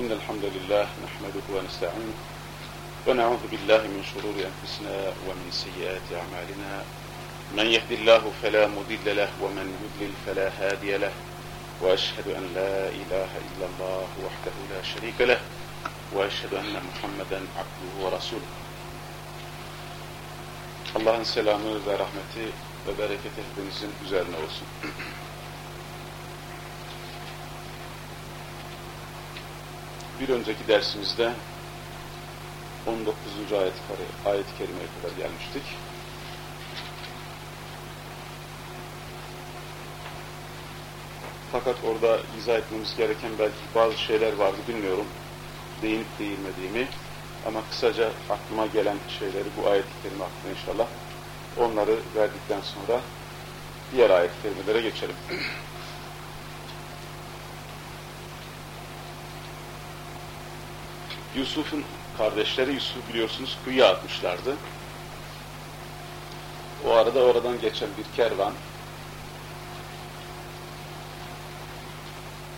إن الحمد لله نحمده ونستعينه ونعوذ بالله من شرور أنفسنا ومن سيئات أعمالنا. من يهد الله فلا مضل له ومن يضلل فلا هادي له. وأشهد أن لا إله إلا الله وحده لا شريك له. وأشهد أن محمدا عبده ورسوله. Allah'ın selamı ve rahmeti ve bereketi hepinizin üzerine olsun. Bir önceki dersimizde 19. ayet ayet-i kerimeye kadar gelmiştik. Fakat orada izah etmemiz gereken belki bazı şeyler vardı bilmiyorum. Değinip değinmediğimi ama kısaca aklıma gelen şeyleri bu ayet-i kerime hakkında inşallah onları verdikten sonra diğer ayet-i kerimelere geçelim. Yusuf'un kardeşleri Yusuf biliyorsunuz kuyuya atmışlardı. O arada oradan geçen bir kervan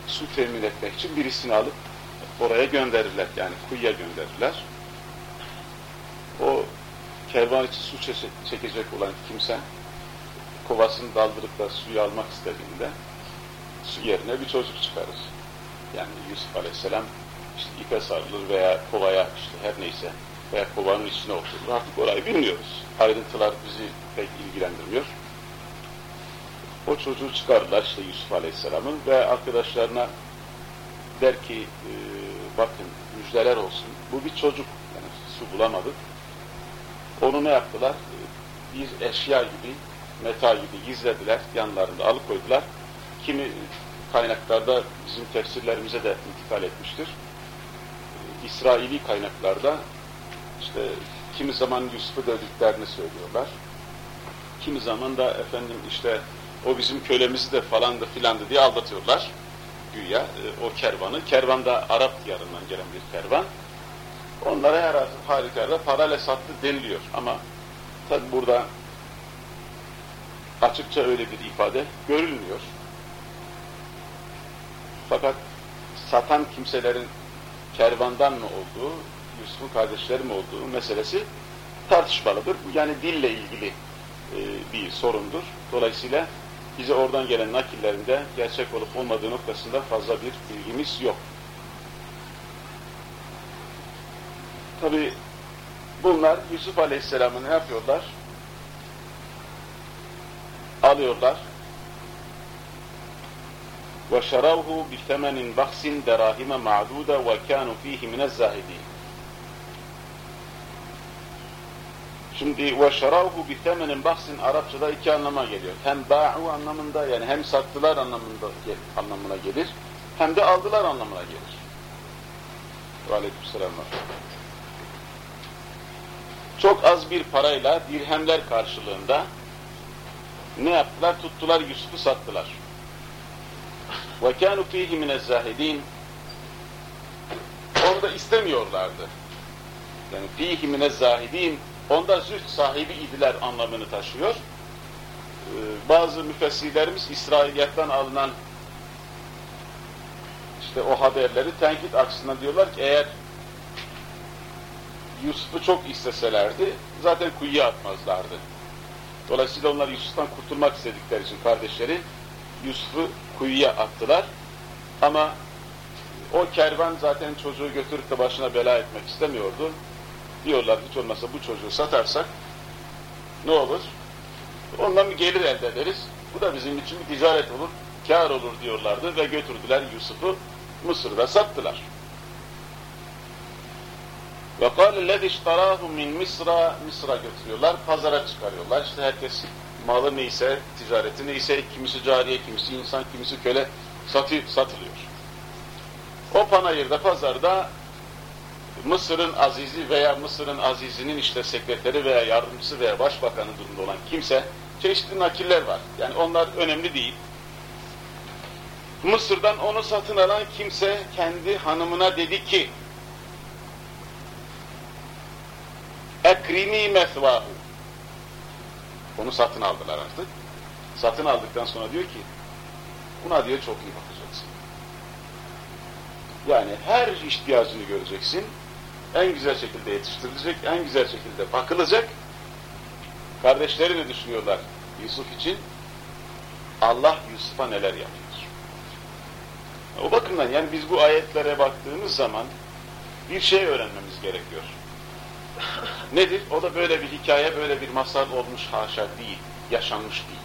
su temin etmek için birisini alıp oraya gönderirler. Yani kuyuya gönderirler. O kervan için su çekecek olan kimse kovasını daldırıp da suyu almak istediğinde su yerine bir çocuk çıkarır. Yani Yusuf Aleyhisselam işte ipe sarılır veya kovaya işte her neyse veya kovanın içine oturur. Artık orayı bilmiyoruz. Ayrıntılar bizi pek ilgilendirmiyor. O çocuğu çıkarırlar işte Yusuf Aleyhisselam'ın ve arkadaşlarına der ki e, bakın müjdeler olsun. Bu bir çocuk. Yani su bulamadık. Onu ne yaptılar? Bir eşya gibi, meta gibi gizlediler. Yanlarında alıkoydular. Kimi kaynaklarda bizim tefsirlerimize de intikal etmiştir. İsraili kaynaklarda işte kimi zaman Yusuf'u dövdüklerini söylüyorlar. Kimi zaman da efendim işte o bizim kölemizi de falandı filandı diye aldatıyorlar. Güya o kervanı. Kervan da Arap diyarından gelen bir kervan. Onlara her halükarda parayla sattı deniliyor. Ama tabi burada açıkça öyle bir ifade görülmüyor. Fakat satan kimselerin kervandan mı olduğu, Yusuf'un kardeşleri mi olduğu meselesi tartışmalıdır. Yani dille ilgili e, bir sorundur. Dolayısıyla bize oradan gelen nakillerinde gerçek olup olmadığı noktasında fazla bir bilgimiz yok. Tabi bunlar Yusuf Aleyhisselam'ı ne yapıyorlar? Alıyorlar. وَشَرَوْهُ بِثَمَنٍ بَخْسٍ دَرَاهِمَ مَعْدُودَ وَكَانُوا ف۪يهِ مِنَ الزَّاهِد۪ينَ Şimdi وَشَرَوْهُ بِثَمَنٍ بَخْسٍ Arapçada iki anlama geliyor. Hem ba'u anlamında yani hem sattılar anlamında anlamına gelir. Hem de aldılar anlamına gelir. Ve aleykümselam. Çok az bir parayla dirhemler karşılığında ne yaptılar? Tuttular Yusuf'u sattılar. وَكَانُوا ف۪يهِ مِنَ الزَّاهِد۪ينَ Onu da istemiyorlardı. Yani ف۪يهِ مِنَ الزَّاهِد۪ينَ Onda züht sahibi idiler anlamını taşıyor. Ee, bazı müfessirlerimiz İsrailiyattan alınan işte o haberleri tenkit açısından diyorlar ki eğer Yusuf'u çok isteselerdi zaten kuyuya atmazlardı. Dolayısıyla onlar Yusuf'tan kurtulmak istedikleri için kardeşleri Yusuf'u kuyuya attılar. Ama o kervan zaten çocuğu götürüp de başına bela etmek istemiyordu. Diyorlar hiç olmazsa bu çocuğu satarsak ne olur? Ondan bir gelir elde ederiz. Bu da bizim için bir ticaret olur, kar olur diyorlardı ve götürdüler Yusuf'u Mısır'da sattılar. Ve قَالَ الَّذِي اشْتَرَاهُ مِنْ Mısır'a Mısır'a götürüyorlar, pazara çıkarıyorlar. İşte herkes malı neyse, ticareti neyse, kimisi cariye, kimisi insan, kimisi köle satı, satılıyor. O panayırda, pazarda Mısır'ın azizi veya Mısır'ın azizinin işte sekreteri veya yardımcısı veya başbakanı durumunda olan kimse, çeşitli nakiller var. Yani onlar önemli değil. Mısır'dan onu satın alan kimse kendi hanımına dedi ki, ekrimi mesvahu. Onu satın aldılar artık. Satın aldıktan sonra diyor ki, buna diyor çok iyi bakacaksın. Yani her ihtiyacını göreceksin. En güzel şekilde yetiştirilecek, en güzel şekilde bakılacak. Kardeşleri de düşünüyorlar Yusuf için. Allah Yusuf'a neler yapıyor. O bakımdan yani biz bu ayetlere baktığımız zaman bir şey öğrenmemiz gerekiyor. Nedir? O da böyle bir hikaye, böyle bir masal olmuş haşa değil, yaşanmış değil.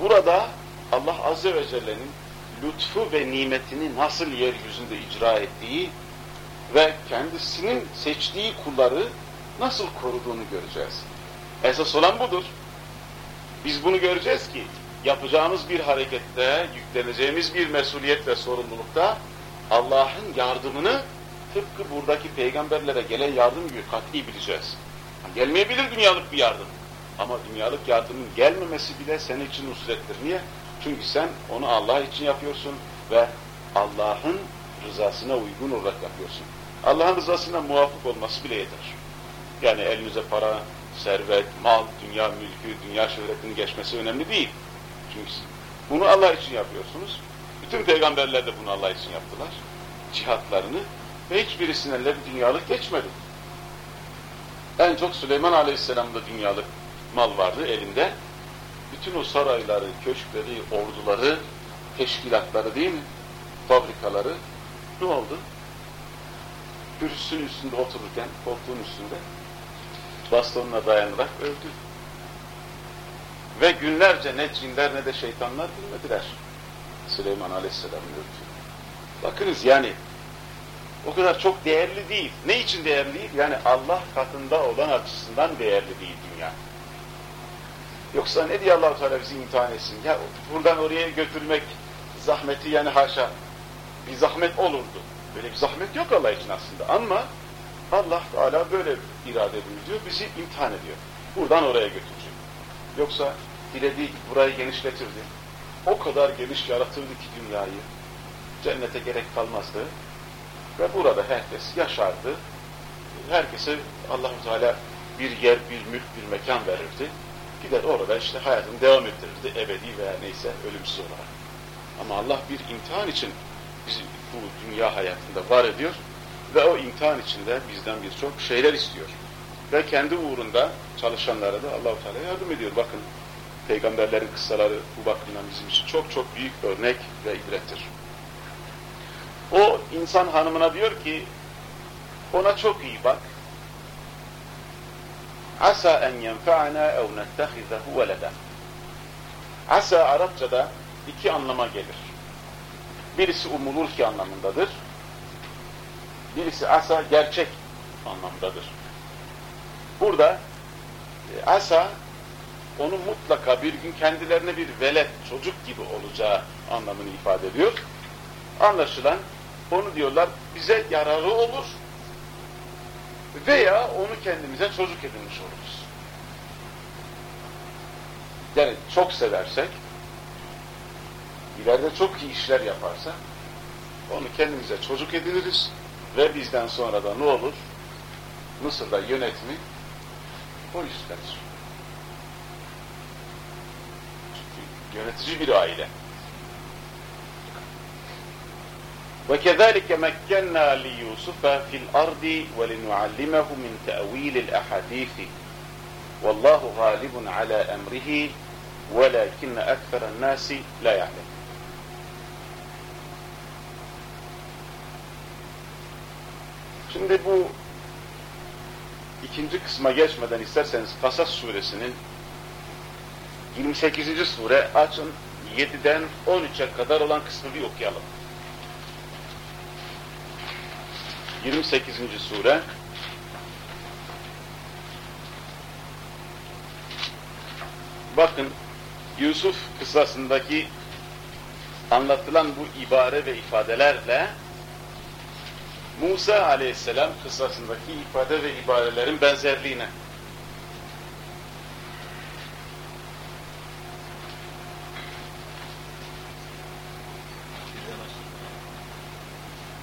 Burada Allah Azze ve Celle'nin lütfu ve nimetini nasıl yeryüzünde icra ettiği ve kendisinin seçtiği kulları nasıl koruduğunu göreceğiz. Esas olan budur. Biz bunu göreceğiz ki yapacağımız bir harekette, yükleneceğimiz bir mesuliyet ve sorumlulukta Allah'ın yardımını tıpkı buradaki peygamberlere gelen yardım gibi kat'i bileceğiz. Gelmeyebilir dünyalık bir yardım. Ama dünyalık yardımın gelmemesi bile senin için nusrettir. Niye? Çünkü sen onu Allah için yapıyorsun ve Allah'ın rızasına uygun olarak yapıyorsun. Allah'ın rızasına muvafık olması bile yeter. Yani elinize para, servet, mal, dünya mülkü, dünya şöhretinin geçmesi önemli değil. Çünkü bunu Allah için yapıyorsunuz. Bütün peygamberler de bunu Allah için yaptılar. Cihatlarını ve hiçbirisinin bir dünyalık geçmedi. En çok Süleyman Aleyhisselam'da dünyalık mal vardı elinde. Bütün o sarayları, köşkleri, orduları, teşkilatları değil mi? Fabrikaları ne oldu? Kürsünün üstünde otururken, koltuğun üstünde bastonuna dayanarak öldü. Ve günlerce ne cinler ne de şeytanlar bilmediler. Süleyman Aleyhisselam'ın öldü. Bakınız yani o kadar çok değerli değil. Ne için değerli değil? Yani Allah katında olan açısından değerli değil dünya. Yoksa ne diye allah Teala bizi imtihan etsin? Ya buradan oraya götürmek zahmeti yani haşa bir zahmet olurdu. Böyle bir zahmet yok Allah için aslında ama Allah Teala böyle irade ediyor, bizi imtihan ediyor. Buradan oraya götürecek. Yoksa dilediği burayı genişletirdi. O kadar geniş yaratırdı ki dünyayı. Cennete gerek kalmazdı. Ve burada herkes yaşardı. Herkese allah Teala bir yer, bir mülk, bir mekan verirdi. Gider orada işte hayatını devam ettirirdi. Ebedi veya neyse ölümsüz olarak. Ama Allah bir imtihan için bizi bu dünya hayatında var ediyor ve o imtihan içinde bizden birçok şeyler istiyor. Ve kendi uğrunda çalışanlara da Allahu Teala yardım ediyor. Bakın peygamberlerin kıssaları bu bakımdan bizim için çok çok büyük örnek ve ibrettir. O insan hanımına diyor ki ona çok iyi bak. Asa en yenfa'ana ev nettehizehu veleden. Asa Arapçada iki anlama gelir. Birisi umulur ki anlamındadır. Birisi asa gerçek anlamdadır. Burada e, asa onu mutlaka bir gün kendilerine bir velet, çocuk gibi olacağı anlamını ifade ediyor. Anlaşılan onu diyorlar bize yararı olur veya onu kendimize çocuk edinmiş oluruz. Yani çok seversek, ileride çok iyi işler yaparsa onu kendimize çocuk ediniriz ve bizden sonra da ne olur? Mısır'da yönetimi o üstlenir. Çünkü yönetici bir aile. وكذلك مكنا ليوسف في الأرض ولنعلمه من تأويل الأحاديث والله غالب على أمره ولكن أكثر الناس لا يعلم Şimdi bu ikinci kısma geçmeden isterseniz Kasas suresinin 28. sure açın 7'den 13'e kadar olan kısmı bir okuyalım. 28. sure Bakın Yusuf kıssasındaki anlatılan bu ibare ve ifadelerle Musa aleyhisselam kıssasındaki ifade ve ibarelerin benzerliğine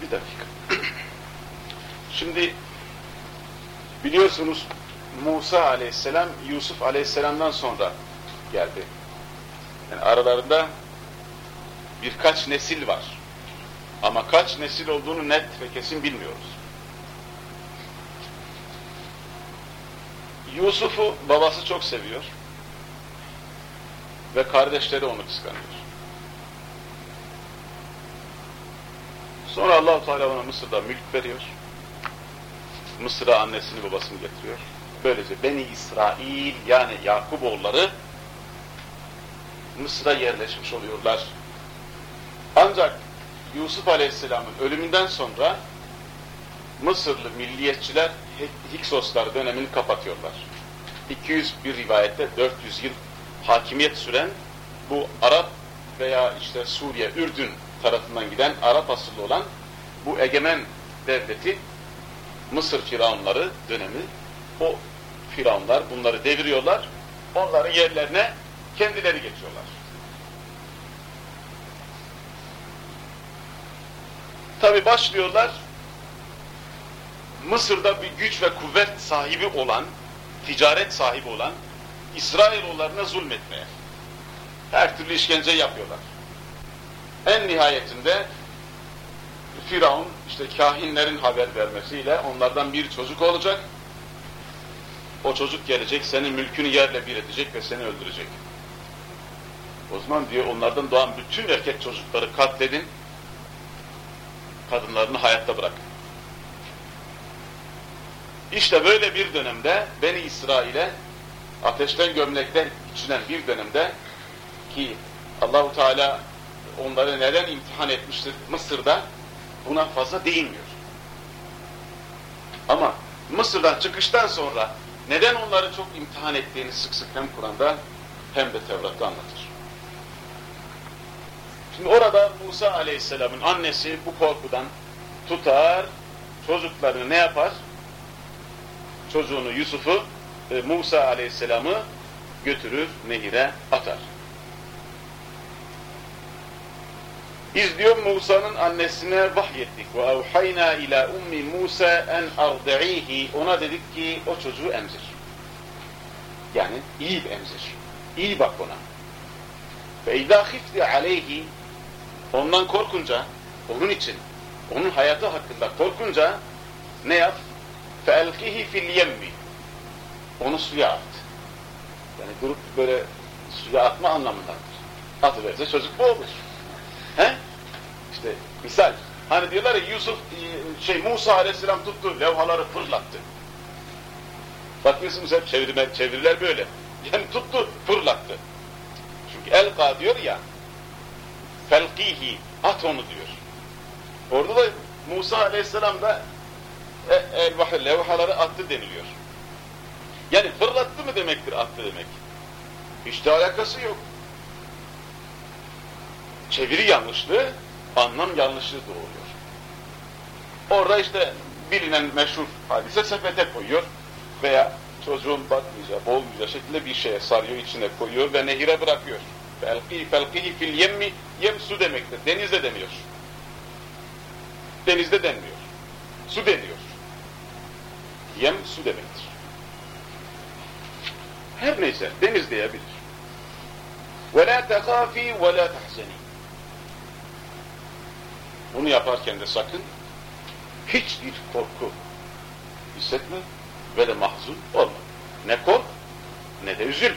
bir dakika şimdi biliyorsunuz Musa aleyhisselam Yusuf aleyhisselamdan sonra geldi. Yani aralarında birkaç nesil var. Ama kaç nesil olduğunu net ve kesin bilmiyoruz. Yusuf'u babası çok seviyor ve kardeşleri onu kıskanıyor. Sonra Allahu Teala ona Mısır'da mülk veriyor. Mısır'a annesini babasını getiriyor. Böylece Beni İsrail yani Yakup oğulları Mısır'a yerleşmiş oluyorlar. Ancak Yusuf Aleyhisselam'ın ölümünden sonra Mısırlı milliyetçiler Hiksoslar dönemini kapatıyorlar. 200 bir rivayette 400 yıl hakimiyet süren bu Arap veya işte Suriye, Ürdün tarafından giden Arap asıllı olan bu egemen devleti Mısır firavunları dönemi o firavunlar bunları deviriyorlar. Onların yerlerine kendileri geçiyorlar. Tabi başlıyorlar Mısır'da bir güç ve kuvvet sahibi olan, ticaret sahibi olan İsrailoğullarına zulmetmeye. Her türlü işkence yapıyorlar. En nihayetinde Firavun işte kahinlerin haber vermesiyle onlardan bir çocuk olacak. O çocuk gelecek, senin mülkünü yerle bir edecek ve seni öldürecek. O zaman diyor onlardan doğan bütün erkek çocukları katledin, kadınlarını hayatta bırakın. İşte böyle bir dönemde Beni İsrail'e ateşten gömlekten içinen bir dönemde ki Allahu Teala onları neden imtihan etmiştir Mısır'da buna fazla değinmiyor. Ama Mısır'dan çıkıştan sonra neden onları çok imtihan ettiğini sık sık hem Kur'an'da hem de Tevrat'ta anlatır. Şimdi orada Musa Aleyhisselam'ın annesi bu korkudan tutar, çocuklarını ne yapar? Çocuğunu Yusuf'u, e, Musa Aleyhisselam'ı götürür, nehire atar. Biz diyor Musa'nın annesine vahyettik. Ve evhayna ila ummi Musa en ardi'ihi. Ona dedik ki o çocuğu emzir. Yani iyi bir emzir. İyi bak ona. Ve idâ khifti aleyhi. Ondan korkunca, onun için, onun hayatı hakkında korkunca ne yap? Fe'elkihi fil yemmi. Onu suya at. Yani durup böyle suya atma anlamındadır. Atıverse çocuk boğulur. He? İşte misal. Hani diyorlar ya Yusuf şey Musa Aleyhisselam tuttu levhaları fırlattı. Bakıyorsunuz hep çevirme, çeviriler böyle. Yani tuttu fırlattı. Çünkü elka diyor ya felkihi at onu diyor. Orada da Musa Aleyhisselam da e, el levhaları attı deniliyor. Yani fırlattı mı demektir attı demek. Hiç de alakası yok çeviri yanlışlığı, anlam yanlışlığı doğuruyor. Orada işte bilinen meşhur hadise sepete koyuyor veya çocuğun batmayacağı, boğulmayacağı şekilde bir şeye sarıyor, içine koyuyor ve nehire bırakıyor. Felkihi felkihi fil yemmi, yem su demektir. Denizde demiyor. Denizde denmiyor. Su deniyor. Yem su demektir. Her neyse deniz diyebilir. وَلَا تَخَافِي وَلَا تَحْزَنِي bunu yaparken de sakın hiçbir korku hissetme ve de mahzun olma. Ne kork ne de üzül.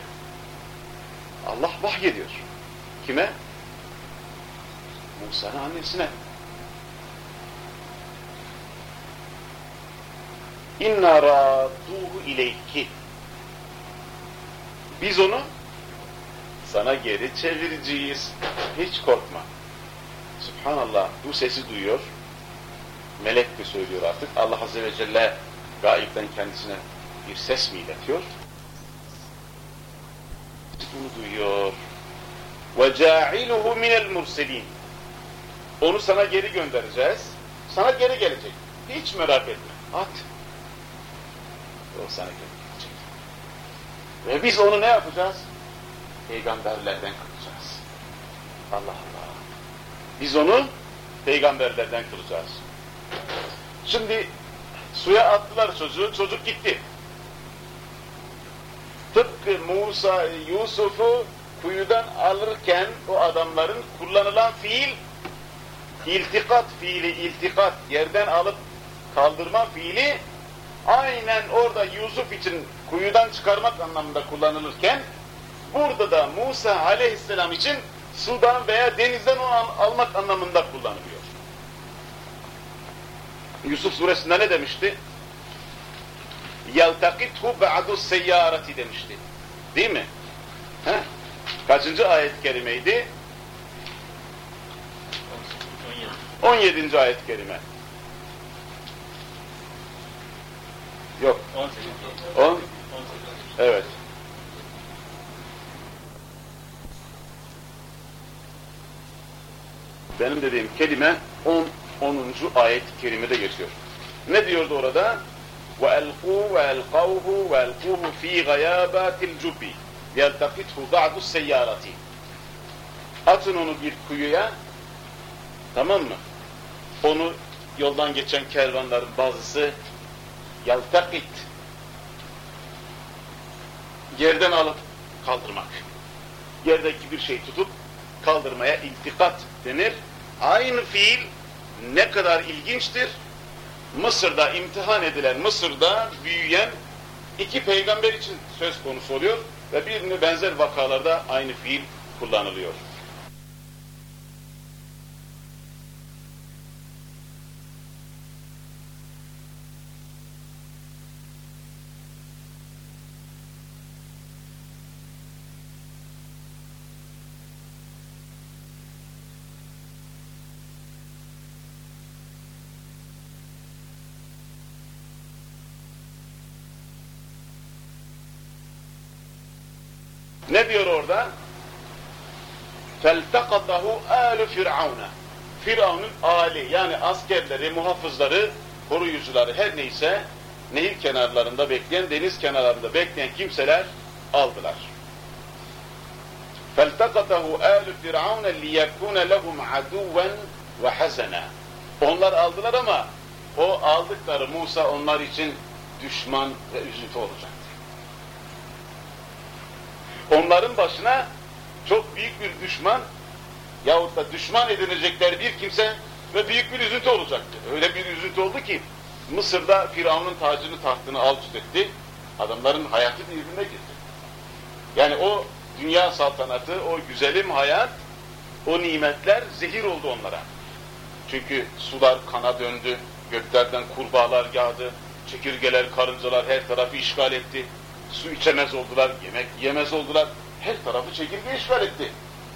Allah vahyediyor. Kime? Musa'nın annesine. İnna radduhu ileyki. Biz onu sana geri çevireceğiz. Hiç korkma. Subhanallah bu sesi duyuyor. Melek de söylüyor artık. Allah Azze ve Celle gaipten kendisine bir ses mi iletiyor? Bunu duyuyor. وَجَاعِلُهُ مِنَ الْمُرْسَلِينَ Onu sana geri göndereceğiz. Sana geri gelecek. Hiç merak etme. At. O sana geri gelecek. Ve biz onu ne yapacağız? Peygamberlerden kılacağız. Allah Allah. Biz onu peygamberlerden kılacağız. Şimdi suya attılar çocuğu, çocuk gitti. Tıpkı Musa, Yusuf'u kuyudan alırken o adamların kullanılan fiil iltikat fiili, iltikat, yerden alıp kaldırma fiili aynen orada Yusuf için kuyudan çıkarmak anlamında kullanılırken burada da Musa aleyhisselam için sudan veya denizden onu al almak anlamında kullanılıyor. Yusuf suresinde ne demişti? يَلْتَقِتْهُ بَعْدُ السَّيَّارَةِ demişti. Değil mi? Heh. Kaçıncı ayet-i kerimeydi? 17. ayet-i kerime. Yok. 10. Evet. Benim dediğim kelime 10. 10. ayet-i kerimede geçiyor. Ne diyordu orada? وَأَلْقُوا وَأَلْقَوْهُ وَأَلْقُوهُ ف۪ي غَيَابَاتِ الْجُبِّ يَلْتَقِتْهُ بَعْدُ السَّيَّارَةِ Atın onu bir kuyuya, tamam mı? Onu yoldan geçen kervanların bazısı yaltakit yerden alıp kaldırmak. Yerdeki bir şey tutup kaldırmaya iltikat denir. Aynı fiil ne kadar ilginçtir. Mısır'da imtihan edilen, Mısır'da büyüyen iki peygamber için söz konusu oluyor ve birbirine benzer vakalarda aynı fiil kullanılıyor. Ne diyor orada? فَالْتَقَطَهُ آلُ فِرْعَوْنَ Firavun'un ali yani askerleri, muhafızları, koruyucuları her neyse nehir kenarlarında bekleyen, deniz kenarlarında bekleyen kimseler aldılar. فَالْتَقَطَهُ آلُ فِرْعَوْنَ لِيَكُونَ لَهُمْ عَدُوًا وَحَزَنًا Onlar aldılar ama o aldıkları Musa onlar için düşman ve üzüntü olacak. Onların başına çok büyük bir düşman yahut da düşman edinecekleri bir kimse ve büyük bir üzüntü olacaktı. Öyle bir üzüntü oldu ki Mısır'da Firavun'un tacını tahtını alt üst etti. Adamların hayatı birbirine girdi. Yani o dünya saltanatı, o güzelim hayat, o nimetler zehir oldu onlara. Çünkü sular kana döndü, göklerden kurbağalar yağdı, çekirgeler, karıncalar her tarafı işgal etti su içemez oldular, yemek yemez oldular. Her tarafı çekirge işgal etti.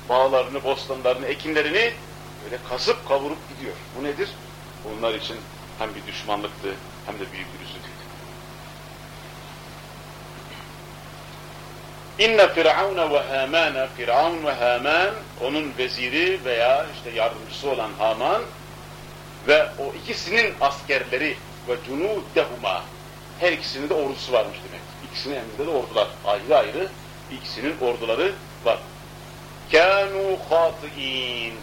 Bağlarını, bostanlarını, ekinlerini böyle kasıp kavurup gidiyor. Bu nedir? Onlar için hem bir düşmanlıktı hem de büyük bir üzüntüydü. İnne firavune ve hamane Firavun ve Haman onun veziri veya işte yardımcısı olan Haman ve o ikisinin askerleri ve cunudehuma her ikisinin de ordusu varmış demek. İkisinin emrinde de ordular. Ayrı ayrı ikisinin orduları var. Kânû hâtıîn.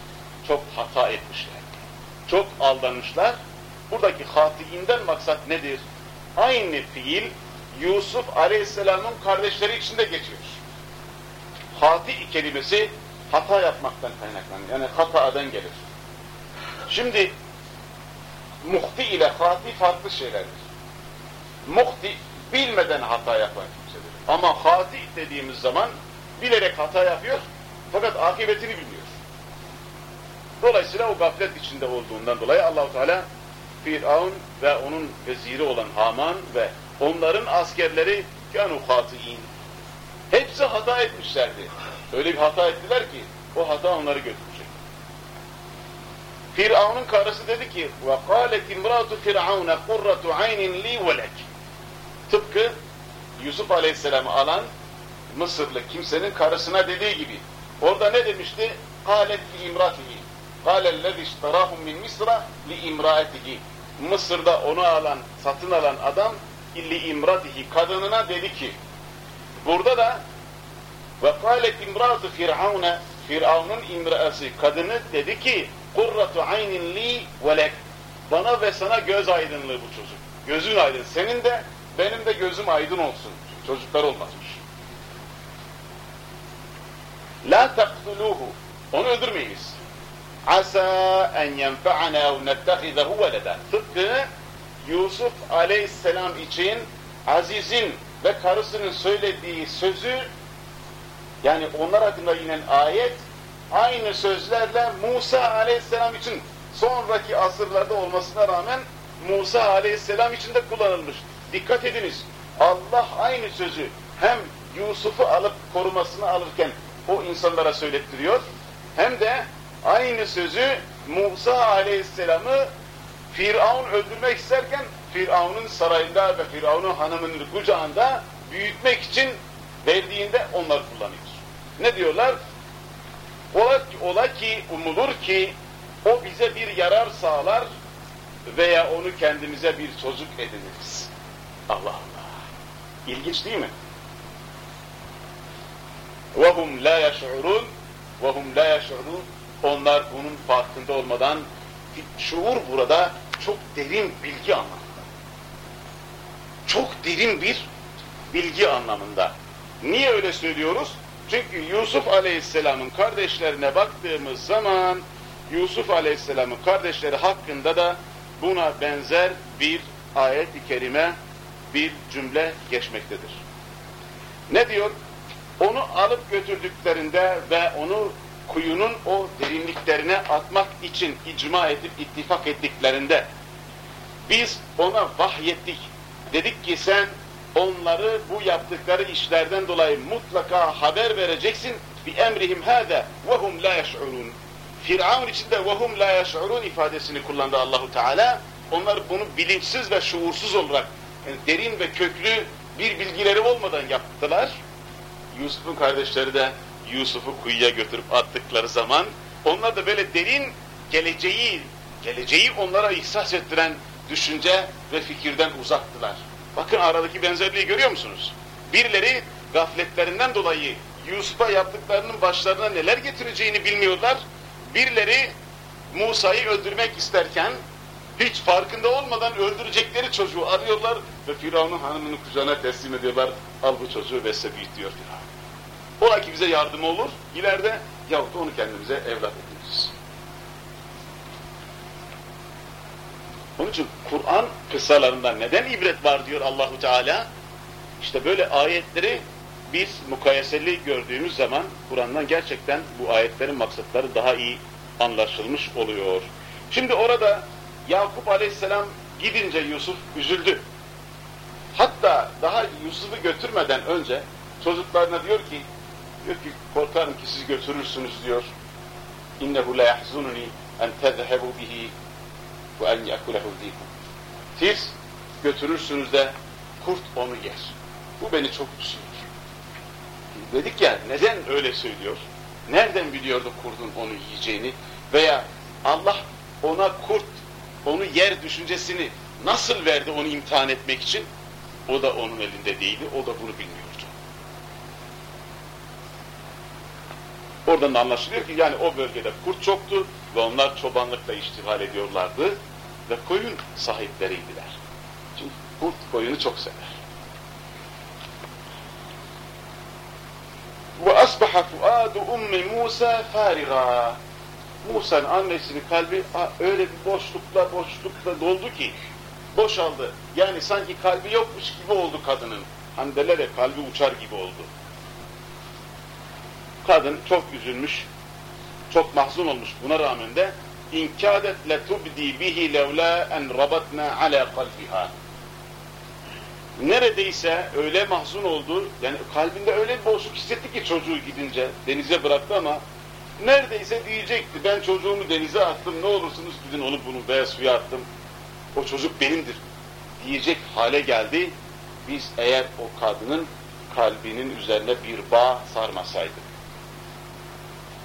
Çok hata etmişler. Çok aldanmışlar. Buradaki hatiinden maksat nedir? Aynı fiil Yusuf Aleyhisselam'ın kardeşleri içinde geçiyor. Hati kelimesi hata yapmaktan kaynaklanır. Yani hatadan gelir. Şimdi muhti ile hati farklı şeylerdir. Muhti bilmeden hata yapan kimsedir. Ama hati dediğimiz zaman bilerek hata yapıyor fakat akıbetini bilmiyor. Dolayısıyla o gaflet içinde olduğundan dolayı Allahu Teala Firavun ve onun veziri olan Haman ve onların askerleri kanu hatiin. Hepsi hata etmişlerdi. Öyle bir hata ettiler ki o hata onları götürecek. Firavun'un karısı dedi ki: "Ve kâlet imratu firavun qurratu aynin li ve lek." Tıpkı Yusuf Aleyhisselam'ı alan Mısırlı kimsenin karısına dediği gibi. Orada ne demişti? قَالَتْ فِي اِمْرَاتِهِ قَالَ الَّذِي اشْتَرَاهُمْ مِنْ مِصْرَ لِاِمْرَاتِهِ Mısır'da onu alan, satın alan adam illi imratihi kadınına dedi ki burada da ve kâlet imratu firavune Firavun'un imrası kadını dedi ki kurratu aynin li velek bana ve sana göz aydınlığı bu çocuk. Gözün aydın. Senin de benim de gözüm aydın olsun. Çocuklar olmazmış. La taktuluhu. Onu öldürmeyiniz. asa en yenfa'ana ev nettehizehu veleda. Tıpkı Yusuf aleyhisselam için Aziz'in ve karısının söylediği sözü yani onlar hakkında inen ayet aynı sözlerle Musa aleyhisselam için sonraki asırlarda olmasına rağmen Musa aleyhisselam için de kullanılmış. Dikkat ediniz. Allah aynı sözü hem Yusuf'u alıp korumasını alırken o insanlara söylettiriyor hem de aynı sözü Musa aleyhisselamı Firavun öldürmek isterken Firavun'un sarayında ve Firavun'un hanımının kucağında büyütmek için verdiğinde onlar kullanıyor. Ne diyorlar? Ola, ola ki, umulur ki o bize bir yarar sağlar veya onu kendimize bir çocuk ediniriz. Allah Allah. İlginç değil mi? وَهُمْ لَا يَشْعُرُونَ وَهُمْ لَا يَشْعُرُونَ Onlar bunun farkında olmadan şuur burada çok derin bilgi anlamında. Çok derin bir bilgi anlamında. Niye öyle söylüyoruz? Çünkü Yusuf Aleyhisselam'ın kardeşlerine baktığımız zaman Yusuf Aleyhisselam'ın kardeşleri hakkında da buna benzer bir ayet-i kerime, bir cümle geçmektedir. Ne diyor? Onu alıp götürdüklerinde ve onu kuyunun o derinliklerine atmak için icma edip ittifak ettiklerinde biz ona vahyettik. Dedik ki sen onları bu yaptıkları işlerden dolayı mutlaka haber vereceksin. Bi emrihim hâze ve hum la yeş'urun. Firavun içinde ve hum la yeş'urun ifadesini kullandı Allahu Teala. Onlar bunu bilinçsiz ve şuursuz olarak derin ve köklü bir bilgileri olmadan yaptılar. Yusuf'un kardeşleri de Yusuf'u kuyuya götürüp attıkları zaman onlar da böyle derin geleceği geleceği onlara ihsas ettiren düşünce ve fikirden uzaktılar. Bakın aradaki benzerliği görüyor musunuz? Birileri gafletlerinden dolayı Yusuf'a yaptıklarının başlarına neler getireceğini bilmiyorlar. Birileri Musa'yı öldürmek isterken hiç farkında olmadan öldürecekleri çocuğu arıyorlar ve Firavun'un hanımını kucağına teslim ediyorlar. Al bu çocuğu besle büyüt diyor Firavun. Ola ki bize yardım olur ileride yahut onu kendimize evlat ediniriz. Onun için Kur'an kıssalarından neden ibret var diyor Allahu Teala? İşte böyle ayetleri biz mukayeseli gördüğümüz zaman Kur'an'dan gerçekten bu ayetlerin maksatları daha iyi anlaşılmış oluyor. Şimdi orada Yakup Aleyhisselam gidince Yusuf üzüldü. Hatta daha Yusuf'u götürmeden önce çocuklarına diyor ki diyor ki korkarım ki siz götürürsünüz diyor. İnnehu la yahzununi en tezhebu bihi ve en yekulehu Siz götürürsünüz de kurt onu yer. Bu beni çok üzüyor. Dedik ya neden öyle söylüyor? Nereden biliyordu kurdun onu yiyeceğini? Veya Allah ona kurt onu yer düşüncesini nasıl verdi onu imtihan etmek için? O da onun elinde değildi, o da bunu bilmiyordu. Oradan da anlaşılıyor ki yani o bölgede kurt çoktu ve onlar çobanlıkla iştigal ediyorlardı ve koyun sahipleriydiler. Çünkü kurt koyunu çok sever. Ve asbaha fuadu ummi Musa fariga. Musa'nın annesinin kalbi öyle bir boşlukla boşlukla doldu ki boşaldı. Yani sanki kalbi yokmuş gibi oldu kadının. Derler ya kalbi uçar gibi oldu. Kadın çok üzülmüş, çok mahzun olmuş buna rağmen de inkâdet letubdi bihi levlâ en rabatna ala kalbiha. Neredeyse öyle mahzun oldu, yani kalbinde öyle bir boşluk hissetti ki çocuğu gidince denize bıraktı ama neredeyse diyecekti ben çocuğumu denize attım ne olursunuz gidin onu bunu beyaz suya attım o çocuk benimdir diyecek hale geldi biz eğer o kadının kalbinin üzerine bir bağ sarmasaydık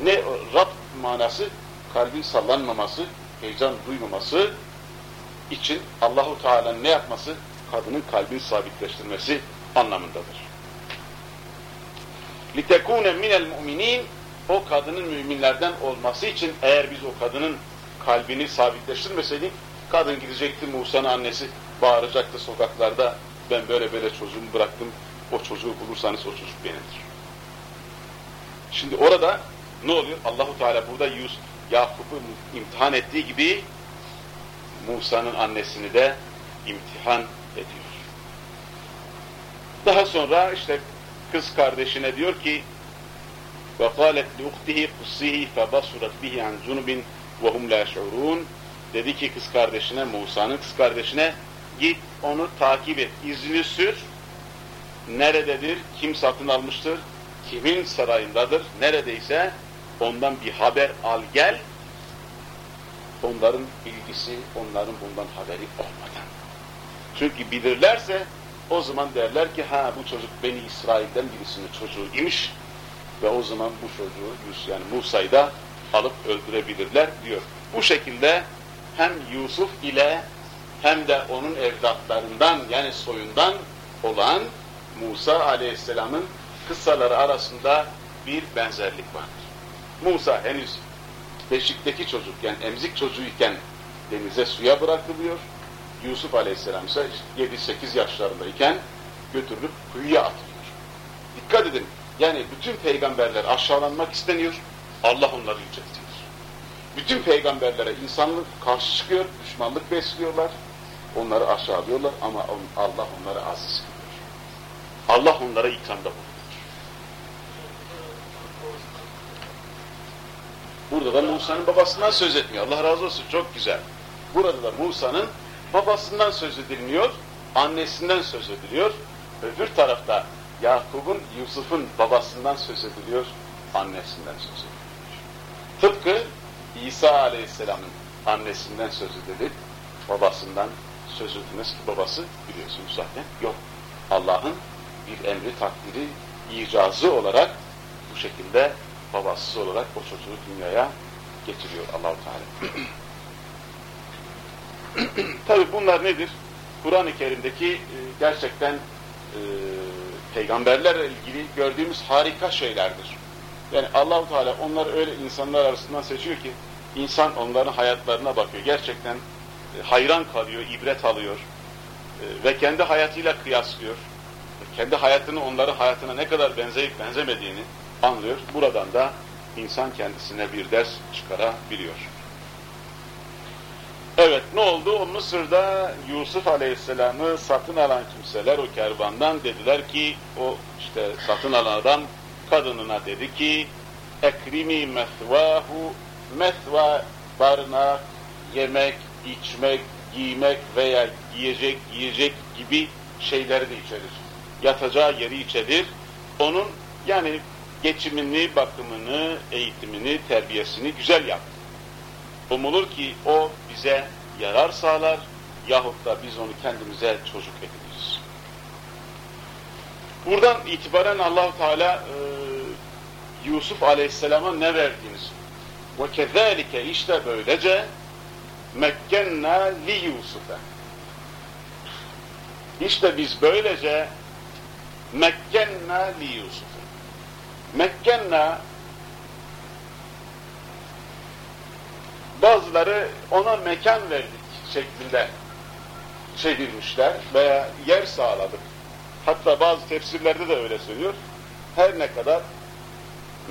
ne Rab manası kalbin sallanmaması heyecan duymaması için Allahu Teala'nın ne yapması kadının kalbini sabitleştirmesi anlamındadır. لِتَكُونَ مِنَ الْمُؤْمِنِينَ o kadının müminlerden olması için eğer biz o kadının kalbini sabitleştirmeseydik, kadın gidecekti Musa'nın annesi bağıracaktı sokaklarda, ben böyle böyle çocuğumu bıraktım, o çocuğu bulursanız o çocuk benimdir. Şimdi orada ne oluyor? Allahu Teala burada Yus Yakup'u imtihan ettiği gibi Musa'nın annesini de imtihan ediyor. Daha sonra işte kız kardeşine diyor ki وَقَالَتْ لُِخْتِهِ قُصِّهِ فَبَصُرَتْ بِهِ عَنْ زُنُبٍ وَهُمْ لَا يَشْعُرُونَ Dedi ki kız kardeşine, Musa'nın kız kardeşine git onu takip et, izini sür. Nerededir, kim satın almıştır, kimin sarayındadır, neredeyse ondan bir haber al gel. Onların bilgisi, onların bundan haberi olmadan. Çünkü bilirlerse o zaman derler ki ha bu çocuk Beni İsrail'den birisinin çocuğu imiş ve o zaman bu çocuğu yani Musa'yı da alıp öldürebilirler diyor. Bu şekilde hem Yusuf ile hem de onun evlatlarından yani soyundan olan Musa aleyhisselamın kıssaları arasında bir benzerlik vardır. Musa henüz beşikteki çocuk yani emzik çocuğuyken denize suya bırakılıyor. Yusuf aleyhisselam ise 7-8 yaşlarındayken götürülüp kuyuya atılıyor. Dikkat edin yani bütün peygamberler aşağılanmak isteniyor, Allah onları yüceltiyor. Bütün peygamberlere insanlık karşı çıkıyor, düşmanlık besliyorlar, onları aşağılıyorlar ama Allah onları aziz kılıyor. Allah onlara ikramda bulunuyor. Burada da Musa'nın babasından söz etmiyor. Allah razı olsun, çok güzel. Burada da Musa'nın babasından söz edilmiyor, annesinden söz ediliyor. Öbür tarafta Yakup'un, Yusuf'un babasından söz ediliyor, annesinden söz ediliyor. Tıpkı İsa Aleyhisselam'ın annesinden söz edilip babasından söz edilmez ki babası biliyorsunuz zaten yok. Allah'ın bir emri takdiri icazı olarak bu şekilde babasız olarak o çocuğu dünyaya getiriyor Allahu Teala. Tabi bunlar nedir? Kur'an-ı Kerim'deki e, gerçekten e, peygamberlerle ilgili gördüğümüz harika şeylerdir. Yani Allahu Teala onları öyle insanlar arasından seçiyor ki insan onların hayatlarına bakıyor. Gerçekten e, hayran kalıyor, ibret alıyor e, ve kendi hayatıyla kıyaslıyor. Kendi hayatını onların hayatına ne kadar benzeyip benzemediğini anlıyor. Buradan da insan kendisine bir ders çıkarabiliyor. Evet ne oldu? O Mısır'da Yusuf Aleyhisselam'ı satın alan kimseler o kervandan dediler ki o işte satın alan adam kadınına dedi ki ekrimi methvahu methva barınak, yemek, içmek, giymek veya giyecek, yiyecek gibi şeyleri de içerir. Yatacağı yeri içerir. Onun yani geçimini, bakımını, eğitimini, terbiyesini güzel yap. Umulur ki o bize yarar sağlar yahut da biz onu kendimize çocuk ediniriz. Buradan itibaren Allahu Teala e, Yusuf Aleyhisselam'a ne verdiğini ve kezalike işte böylece mekkenna li Yusuf'e İşte biz böylece mekkenna li Yusuf'e Mekkenna bazıları ona mekan verdik şeklinde çevirmişler veya yer sağladık. Hatta bazı tefsirlerde de öyle söylüyor. Her ne kadar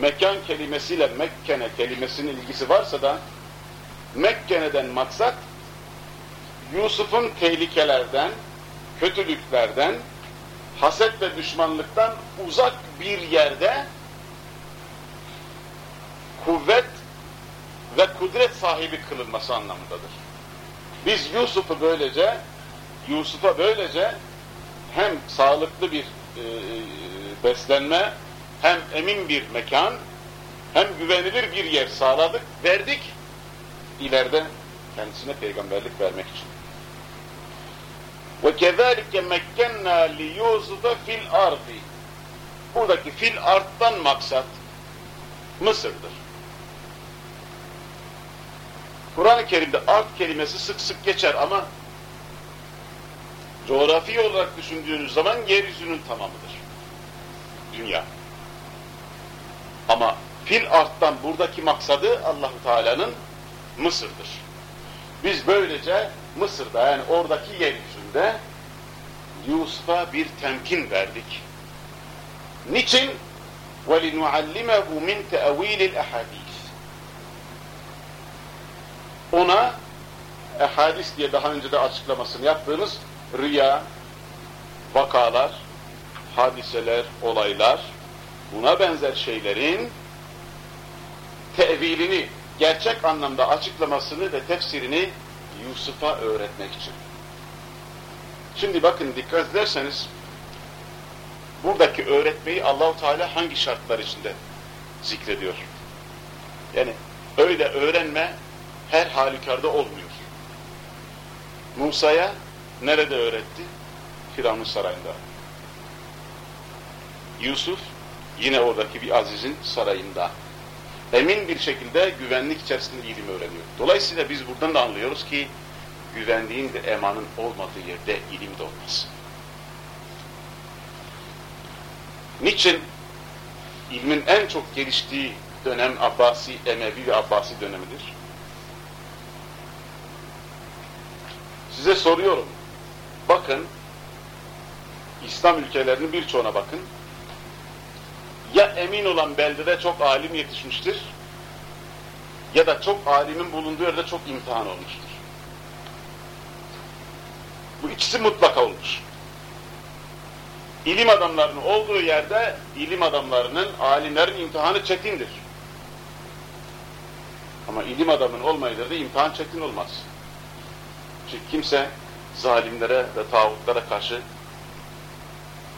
mekan kelimesiyle Mekkene kelimesinin ilgisi varsa da Mekkene'den maksat Yusuf'un tehlikelerden, kötülüklerden, haset ve düşmanlıktan uzak bir yerde kuvvet ve kudret sahibi kılınması anlamındadır. Biz Yusuf'u böylece Yusuf'a böylece hem sağlıklı bir e, beslenme hem emin bir mekan hem güvenilir bir yer sağladık, verdik ileride kendisine peygamberlik vermek için. Mekkenna li Yusuf'a fil ardi. Buradaki fil arttan maksat Mısır'dır. Kur'an-ı Kerim'de art kelimesi sık sık geçer ama coğrafi olarak düşündüğünüz zaman yeryüzünün tamamıdır. Dünya. Ama fil arttan buradaki maksadı Allahu Teala'nın Mısır'dır. Biz böylece Mısır'da yani oradaki yeryüzünde Yusuf'a bir temkin verdik. Niçin? وَلِنُعَلِّمَهُ مِنْ تَأَو۪يلِ الْاَحَادِيثِ ona ehadis diye daha önce de açıklamasını yaptığımız rüya, vakalar, hadiseler, olaylar, buna benzer şeylerin tevilini, gerçek anlamda açıklamasını ve tefsirini Yusuf'a öğretmek için. Şimdi bakın dikkat ederseniz buradaki öğretmeyi Allahu Teala hangi şartlar içinde zikrediyor? Yani öyle öğrenme her halükarda olmuyor. Musa'ya nerede öğretti? Firavun'un sarayında. Yusuf yine oradaki bir azizin sarayında. Emin bir şekilde güvenlik içerisinde ilim öğreniyor. Dolayısıyla biz buradan da anlıyoruz ki güvenliğin de emanın olmadığı yerde ilim de olmaz. Niçin? İlmin en çok geliştiği dönem Abbasi, Emevi ve Abbasi dönemidir. Size soruyorum. Bakın, İslam ülkelerinin birçoğuna bakın. Ya emin olan beldede çok alim yetişmiştir, ya da çok alimin bulunduğu yerde çok imtihan olmuştur. Bu ikisi mutlaka olmuş. İlim adamlarının olduğu yerde ilim adamlarının, alimlerin imtihanı çetindir. Ama ilim adamının olmadığı yerde imtihan çetin olmaz. Çünkü kimse zalimlere ve tağutlara karşı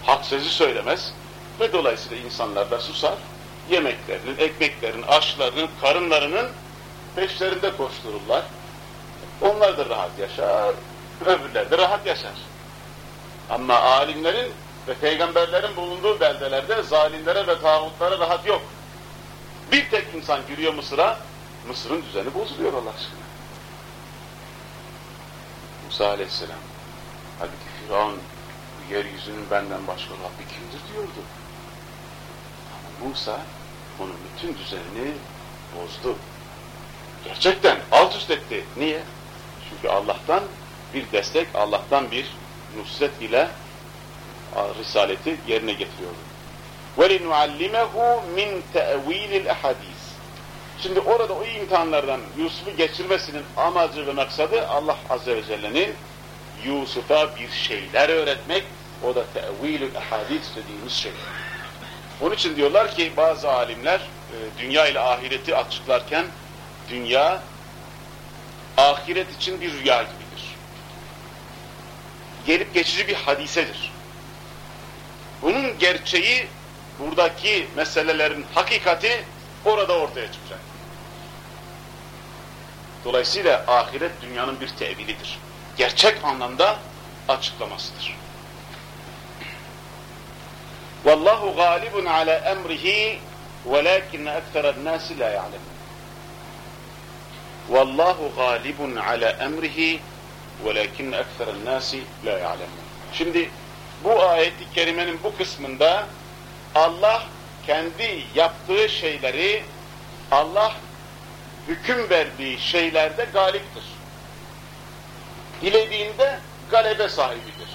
hak sözü söylemez ve dolayısıyla insanlar da susar, yemeklerinin, ekmeklerinin, aşlarının, karınlarının peşlerinde koştururlar. Onlar da rahat yaşar, öbürler de rahat yaşar. Ama alimlerin ve peygamberlerin bulunduğu beldelerde zalimlere ve tağutlara rahat yok. Bir tek insan giriyor Mısır'a, Mısır'ın düzeni bozuluyor Allah aşkına. Musa aleyhisselam. Halbuki Firavun bu yeryüzünün benden başka Rabbi kimdir diyordu. Ama Musa onun bütün düzenini bozdu. Gerçekten alt üst etti. Niye? Çünkü Allah'tan bir destek, Allah'tan bir nusret ile risaleti yerine getiriyordu. وَلِنُعَلِّمَهُ مِنْ تَأْو۪يلِ الْاَحَد۪يسِ Şimdi orada o imtihanlardan Yusuf'u geçirmesinin amacı ve maksadı Allah Azze ve Celle'nin Yusuf'a bir şeyler öğretmek, o da tevilül ahadis dediğimiz şey. Onun için diyorlar ki bazı alimler e, dünya ile ahireti açıklarken dünya ahiret için bir rüya gibidir. Gelip geçici bir hadisedir. Bunun gerçeği, buradaki meselelerin hakikati orada ortaya çıkacak. Dolayısıyla ahiret dünyanın bir tevilidir. Gerçek anlamda açıklamasıdır. Vallahu galibun ala emrihi velakinne ekseren nasi la ya'lemun. Vallahu galibun ala emrihi velakinne ekseren nasi la ya'lemun. Şimdi bu ayeti kerimenin bu kısmında Allah kendi yaptığı şeyleri Allah hüküm verdiği şeylerde galiptir. Dilediğinde galebe sahibidir.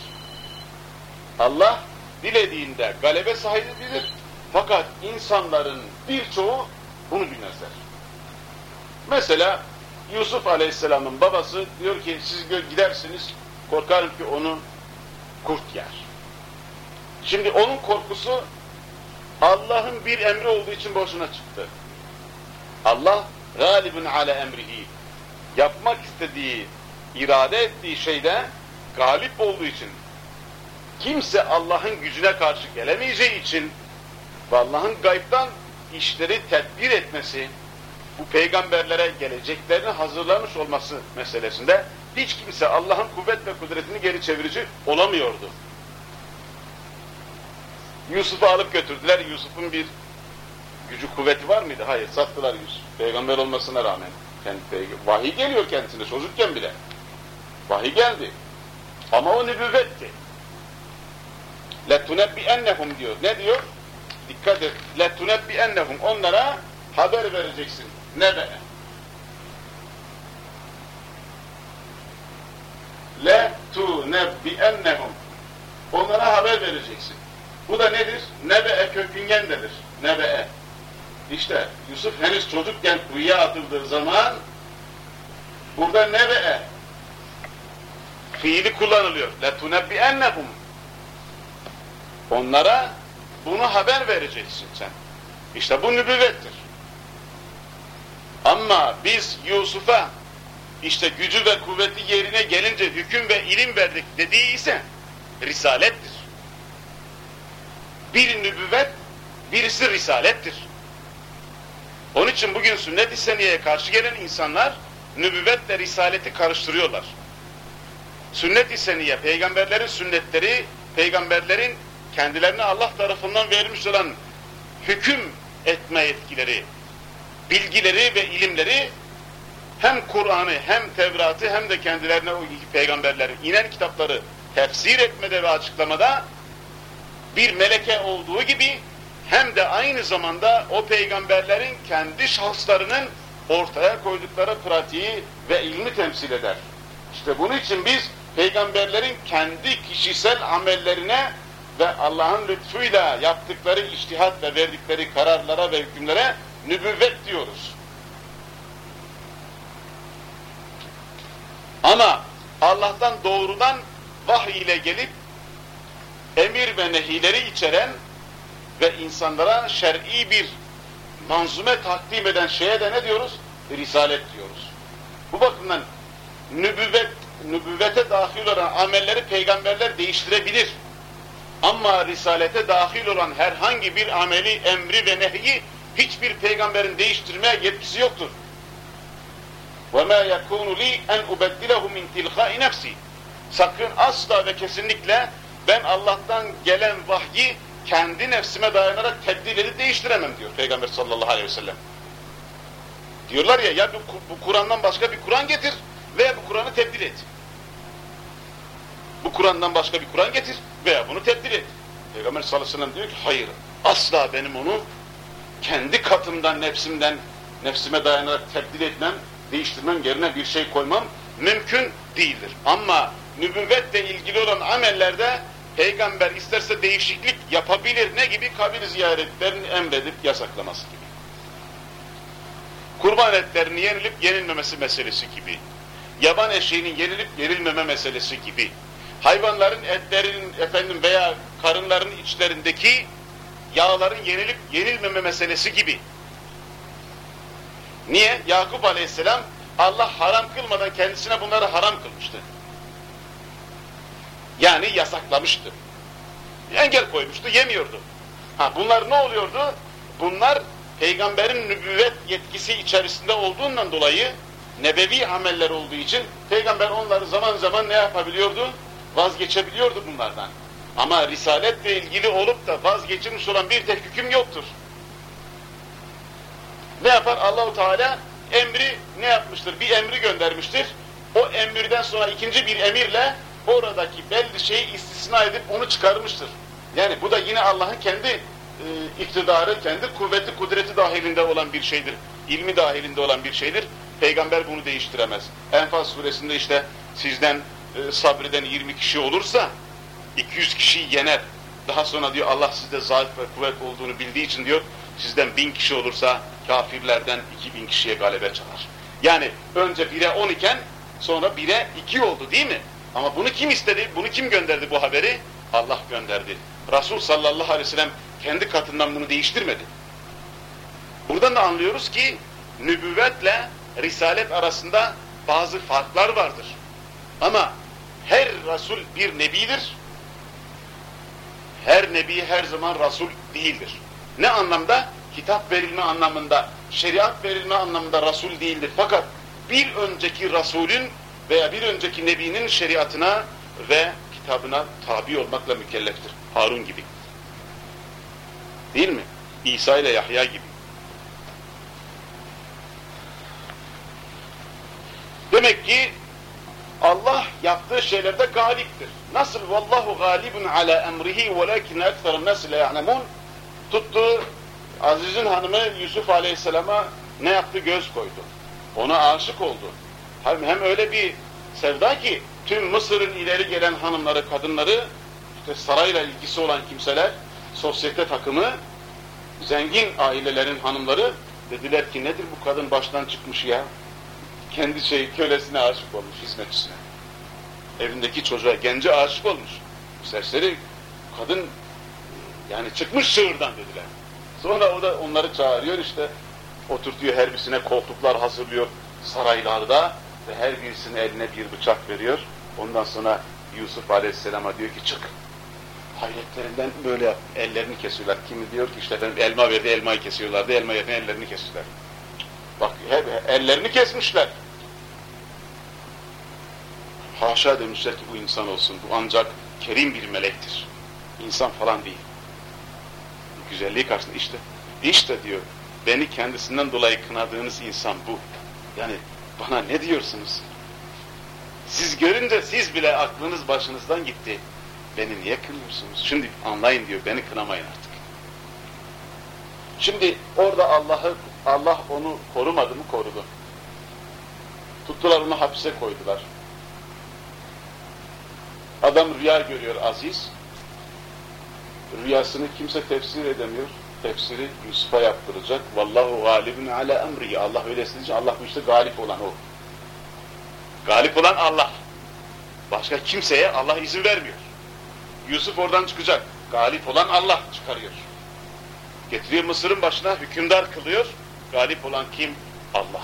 Allah dilediğinde galebe sahibidir. Fakat insanların birçoğu bunu bilmezler. Mesela Yusuf Aleyhisselam'ın babası diyor ki siz gidersiniz korkarım ki onu kurt yer. Şimdi onun korkusu Allah'ın bir emri olduğu için boşuna çıktı. Allah galibun ala emrihi yapmak istediği, irade ettiği şeyde galip olduğu için kimse Allah'ın gücüne karşı gelemeyeceği için ve Allah'ın gaybdan işleri tedbir etmesi, bu peygamberlere geleceklerini hazırlamış olması meselesinde hiç kimse Allah'ın kuvvet ve kudretini geri çevirici olamıyordu. Yusuf'u alıp götürdüler. Yusuf'un bir gücü kuvveti var mıydı? Hayır, sattılar Yusuf. Peygamber olmasına rağmen. Kendi vahiy geliyor kendisine çocukken bile. Vahiy geldi. Ama o nübüvvetti. لَتُنَبِّئَنَّهُمْ diyor. Ne diyor? Dikkat et. لَتُنَبِّئَنَّهُمْ Onlara haber vereceksin. Ne be? لَتُنَبِّئَنَّهُمْ Onlara haber vereceksin. Bu da nedir? Nebe'e köküngendedir. Nebe'e. İşte Yusuf henüz çocukken kuyuya atıldığı zaman burada nebe'e fiili kullanılıyor. لَتُنَبِّئَنَّهُمْ Onlara bunu haber vereceksin sen. İşte bu nübüvvettir. Ama biz Yusuf'a işte gücü ve kuvveti yerine gelince hüküm ve ilim verdik dediği ise risalettir. Bir nübüvvet, birisi risalettir. Onun için bugün sünnet-i seniyeye karşı gelen insanlar nübüvvetle risaleti karıştırıyorlar. Sünnet-i seniye, peygamberlerin sünnetleri, peygamberlerin kendilerine Allah tarafından verilmiş olan hüküm etme yetkileri, bilgileri ve ilimleri hem Kur'an'ı hem Tevrat'ı hem de kendilerine o peygamberlerin inen kitapları tefsir etmede ve açıklamada bir meleke olduğu gibi hem de aynı zamanda o peygamberlerin kendi şahıslarının ortaya koydukları pratiği ve ilmi temsil eder. İşte bunun için biz peygamberlerin kendi kişisel amellerine ve Allah'ın lütfuyla yaptıkları iştihat ve verdikleri kararlara ve hükümlere nübüvvet diyoruz. Ama Allah'tan doğrudan vahiy ile gelip emir ve nehileri içeren ve insanlara şer'i bir manzume takdim eden şeye de ne diyoruz? Risalet diyoruz. Bu bakımdan nübüvvet, nübüvvete dahil olan amelleri peygamberler değiştirebilir. Ama risalete dahil olan herhangi bir ameli, emri ve nehyi hiçbir peygamberin değiştirmeye yetkisi yoktur. وَمَا يَكُونُ لِي اَنْ اُبَدِّلَهُ مِنْ تِلْخَاءِ نَفْسِي Sakın asla ve kesinlikle ben Allah'tan gelen vahyi kendi nefsime dayanarak tebdil edip değiştiremem diyor Peygamber sallallahu aleyhi ve sellem. Diyorlar ya ya bu, Kur'an'dan başka bir Kur'an getir veya bu Kur'an'ı tebdil et. Bu Kur'an'dan başka bir Kur'an getir veya bunu tebdil et. Peygamber sallallahu aleyhi ve sellem diyor ki hayır asla benim onu kendi katımdan nefsimden nefsime dayanarak tebdil etmem, değiştirmem yerine bir şey koymam mümkün değildir. Ama nübüvvetle ilgili olan amellerde peygamber isterse değişiklik yapabilir. Ne gibi? Kabir ziyaretlerini emredip yasaklaması gibi. Kurban etlerinin yenilip yenilmemesi meselesi gibi. Yaban eşeğinin yenilip yenilmeme meselesi gibi. Hayvanların etlerinin efendim veya karınların içlerindeki yağların yenilip yenilmeme meselesi gibi. Niye? Yakup aleyhisselam Allah haram kılmadan kendisine bunları haram kılmıştı. Yani yasaklamıştı. Engel koymuştu, yemiyordu. Ha bunlar ne oluyordu? Bunlar peygamberin nübüvvet yetkisi içerisinde olduğundan dolayı nebevi ameller olduğu için peygamber onları zaman zaman ne yapabiliyordu? Vazgeçebiliyordu bunlardan. Ama risaletle ilgili olup da vazgeçilmiş olan bir tek hüküm yoktur. Ne yapar? Allahu Teala emri ne yapmıştır? Bir emri göndermiştir. O emirden sonra ikinci bir emirle oradaki belli şeyi istisna edip onu çıkarmıştır. Yani bu da yine Allah'ın kendi e, iktidarı, kendi kuvveti, kudreti dahilinde olan bir şeydir. İlmi dahilinde olan bir şeydir. Peygamber bunu değiştiremez. Enfal suresinde işte sizden e, sabreden 20 kişi olursa 200 kişiyi yener. Daha sonra diyor Allah sizde zayıf ve kuvvet olduğunu bildiği için diyor sizden bin kişi olursa kafirlerden 2000 kişiye galebe çalar. Yani önce 1'e 10 iken sonra 1'e 2 oldu değil mi? Ama bunu kim istedi? Bunu kim gönderdi bu haberi? Allah gönderdi. Resul sallallahu aleyhi ve sellem kendi katından bunu değiştirmedi. Buradan da anlıyoruz ki nübüvvetle risalet arasında bazı farklar vardır. Ama her Resul bir nebidir. Her nebi her zaman Resul değildir. Ne anlamda? Kitap verilme anlamında, şeriat verilme anlamında Resul değildir. Fakat bir önceki Resulün veya bir önceki Nebi'nin şeriatına ve kitabına tabi olmakla mükelleftir. Harun gibi. Değil mi? İsa ile Yahya gibi. Demek ki Allah yaptığı şeylerde galiptir. Nasıl vallahu galibun ala emrihi velakin ekserin nas la ya'lemun tuttu Aziz'in hanımı Yusuf Aleyhisselam'a ne yaptı? Göz koydu. Ona aşık oldu. Hem, hem öyle bir sevda ki tüm Mısır'ın ileri gelen hanımları, kadınları işte sarayla ilgisi olan kimseler sosyete takımı, zengin ailelerin hanımları dediler ki nedir bu kadın baştan çıkmış ya? Kendi şey kölesine aşık olmuş, hizmetçisine. Evindeki çocuğa, gence aşık olmuş. Serseri kadın yani çıkmış çığırdan dediler. Sonra o da onları çağırıyor işte oturtuyor her birisine koltuklar hazırlıyor saraylarda ve her birisinin eline bir bıçak veriyor. Ondan sonra Yusuf Aleyhisselam'a diyor ki çık. Hayretlerinden böyle. Ellerini kesiyorlar. Kimi diyor ki işte elma verdi elmayı kesiyorlardı. Elma yerine ellerini kesiyorlar. Bak hep ellerini kesmişler. Haşa demişler ki bu insan olsun. Bu ancak kerim bir melektir. İnsan falan değil. Güzelliği karşısında işte. İşte diyor beni kendisinden dolayı kınadığınız insan bu. Yani bana ne diyorsunuz? Siz görünce siz bile aklınız başınızdan gitti. Beni niye kınıyorsunuz? Şimdi anlayın diyor, beni kınamayın artık. Şimdi orada Allah'ı Allah onu korumadı mı? Korudu. Tuttular onu hapse koydular. Adam rüya görüyor aziz. Rüyasını kimse tefsir edemiyor. Tefsiri Yusuf'a yaptıracak. Vallahu galibun ala emri. Allah öyle istediği Allah bu işte galip olan o. Galip olan Allah. Başka kimseye Allah izin vermiyor. Yusuf oradan çıkacak. Galip olan Allah çıkarıyor. Getiriyor Mısır'ın başına hükümdar kılıyor. Galip olan kim? Allah.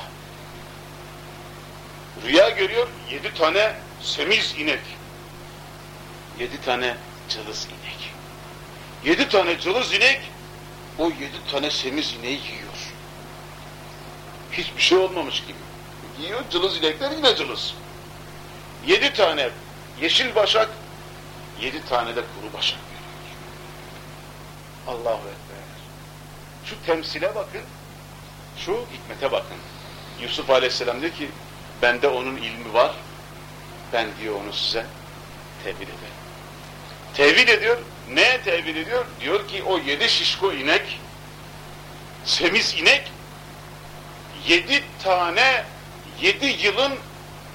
Rüya görüyor. Yedi tane semiz inek. Yedi tane cılız inek. Yedi tane cılız inek o yedi tane semiz ineği yiyor. Hiçbir şey olmamış gibi. Yiyor cılız inekler yine cılız. Yedi tane yeşil başak, yedi tane de kuru başak veriyor. Allahu Ekber. Şu temsile bakın, şu hikmete bakın. Yusuf Aleyhisselam diyor ki, bende onun ilmi var, ben diyor onu size tevil ederim. Tevil ediyor, ne tevil ediyor? Diyor ki o yedi şişko inek, semiz inek, yedi tane, yedi yılın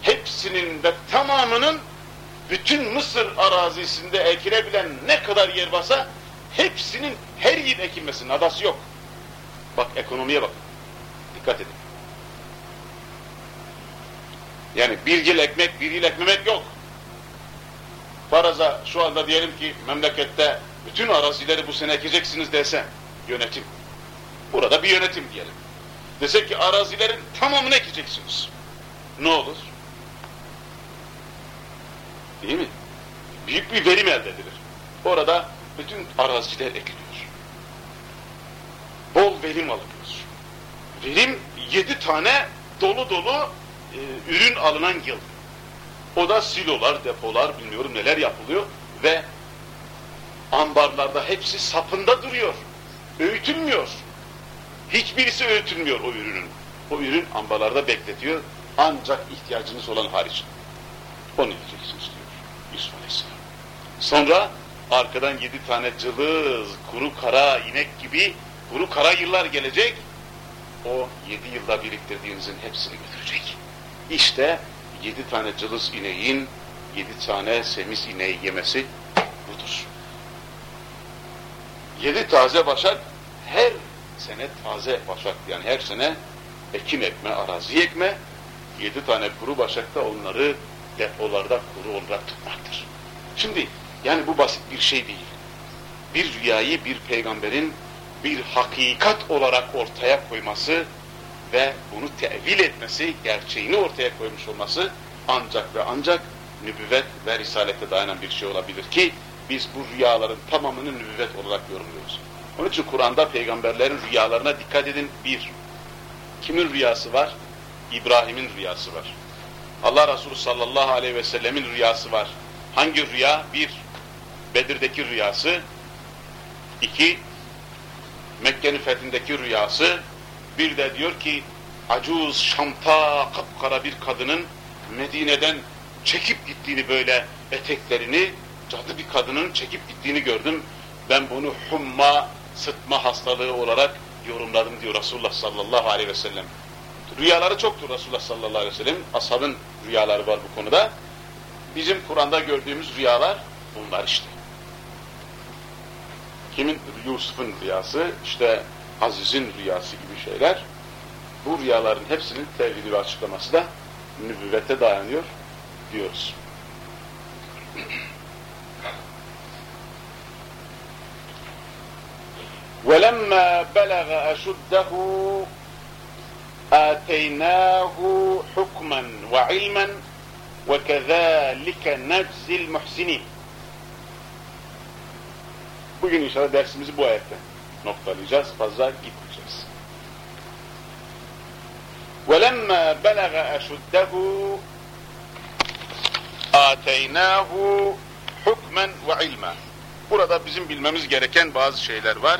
hepsinin ve tamamının bütün Mısır arazisinde ekilebilen ne kadar yer varsa hepsinin her yıl ekilmesinin adası yok. Bak ekonomiye bak. Dikkat edin. Yani bir yıl ekmek, bir yıl ekmemek yok. Faraza şu anda diyelim ki memlekette bütün arazileri bu sene ekeceksiniz dese yönetim. Burada bir yönetim diyelim. Dese ki arazilerin tamamını ekeceksiniz. Ne olur? Değil mi? Büyük bir verim elde edilir. Orada bütün araziler ekiliyor. Bol verim alınıyor. Verim yedi tane dolu dolu e, ürün alınan yıl. O da silolar, depolar, bilmiyorum neler yapılıyor ve ambarlarda hepsi sapında duruyor. Öğütülmüyor. Hiçbirisi öğütülmüyor o ürünün. O ürün ambarlarda bekletiyor. Ancak ihtiyacınız olan hariç. Onu yiyeceksiniz diyor Yusuf Aleyhisselam. Sonra arkadan yedi tane cılız, kuru kara inek gibi kuru kara yıllar gelecek. O yedi yılda biriktirdiğinizin hepsini götürecek. İşte yedi tane cılız ineğin yedi tane semiz ineği yemesi budur. Yedi taze başak her sene taze başak yani her sene ekim ekme, arazi ekme, yedi tane kuru başak da onları depolarda kuru olarak tutmaktır. Şimdi yani bu basit bir şey değil. Bir rüyayı bir peygamberin bir hakikat olarak ortaya koyması ve bunu tevil etmesi, gerçeğini ortaya koymuş olması ancak ve ancak nübüvvet ve risalete dayanan bir şey olabilir ki biz bu rüyaların tamamını nübüvvet olarak yorumluyoruz. Onun için Kur'an'da peygamberlerin rüyalarına dikkat edin. Bir, kimin rüyası var? İbrahim'in rüyası var. Allah Resulü sallallahu aleyhi ve sellemin rüyası var. Hangi rüya? Bir, Bedir'deki rüyası. İki, Mekke'nin fethindeki rüyası. Bir de diyor ki, acuz, şamta, kapkara bir kadının Medine'den çekip gittiğini böyle eteklerini, cadı bir kadının çekip gittiğini gördüm. Ben bunu humma, sıtma hastalığı olarak yorumladım diyor Resulullah sallallahu aleyhi ve sellem. Rüyaları çoktur Resulullah sallallahu aleyhi ve sellem. Ashabın rüyaları var bu konuda. Bizim Kur'an'da gördüğümüz rüyalar bunlar işte. Kimin? Yusuf'un rüyası, işte Aziz'in rüyası gibi şeyler. Bu rüyaların hepsinin tevhidi ve açıklaması da nübüvvete dayanıyor diyoruz. وَلَمَّا بَلَغَ أَشُدَّهُ آتَيْنَاهُ حُكْمًا وَعِلْمًا وَكَذَٰلِكَ نَجْزِ الْمُحْسِنِينَ Bugün inşallah dersimizi bu ayetten noktalayacağız. Fazla gitmeyeceğiz. وَلَمَّا بَلَغَ أَشُدَّهُ آتَيْنَاهُ حُكْمًا وَعِلْمًا Burada bizim bilmemiz gereken bazı şeyler var.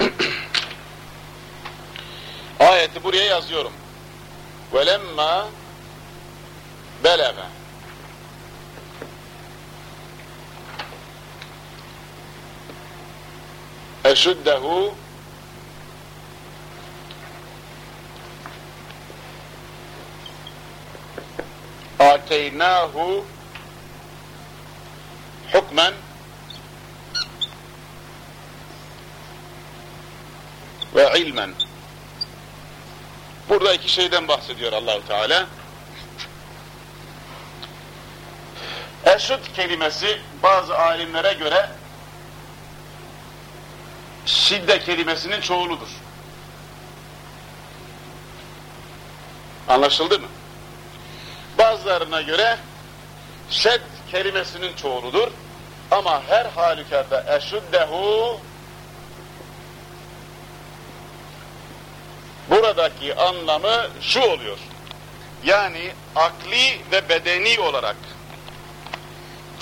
Ayeti buraya yazıyorum. وَلَمَّا beleve. Eşüddehu ateynahu hukmen ve ilmen. Burada iki şeyden bahsediyor Allahu Teala. Eşud kelimesi bazı alimlere göre şidde kelimesinin çoğuludur. Anlaşıldı mı? Bazılarına göre şed kelimesinin çoğuludur. Ama her halükarda eşuddehu buradaki anlamı şu oluyor. Yani akli ve bedeni olarak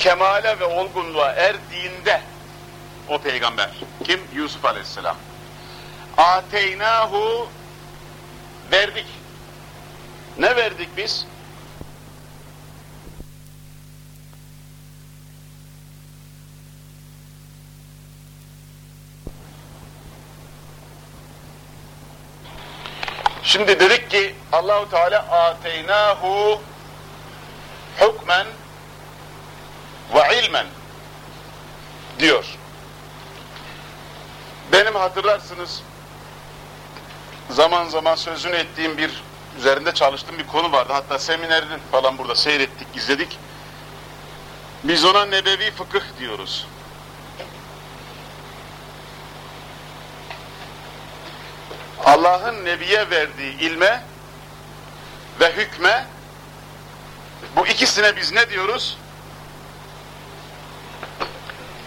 kemale ve olgunluğa erdiğinde o peygamber. Kim? Yusuf aleyhisselam. Ateynahu verdik. Ne verdik biz? Şimdi dedik ki Allahu Teala ateynahu hukmen ve ilmen diyor. Benim hatırlarsınız zaman zaman sözünü ettiğim bir üzerinde çalıştığım bir konu vardı. Hatta seminerini falan burada seyrettik, izledik. Biz ona nebevi fıkıh diyoruz. Allah'ın Nebi'ye verdiği ilme ve hükme bu ikisine biz ne diyoruz?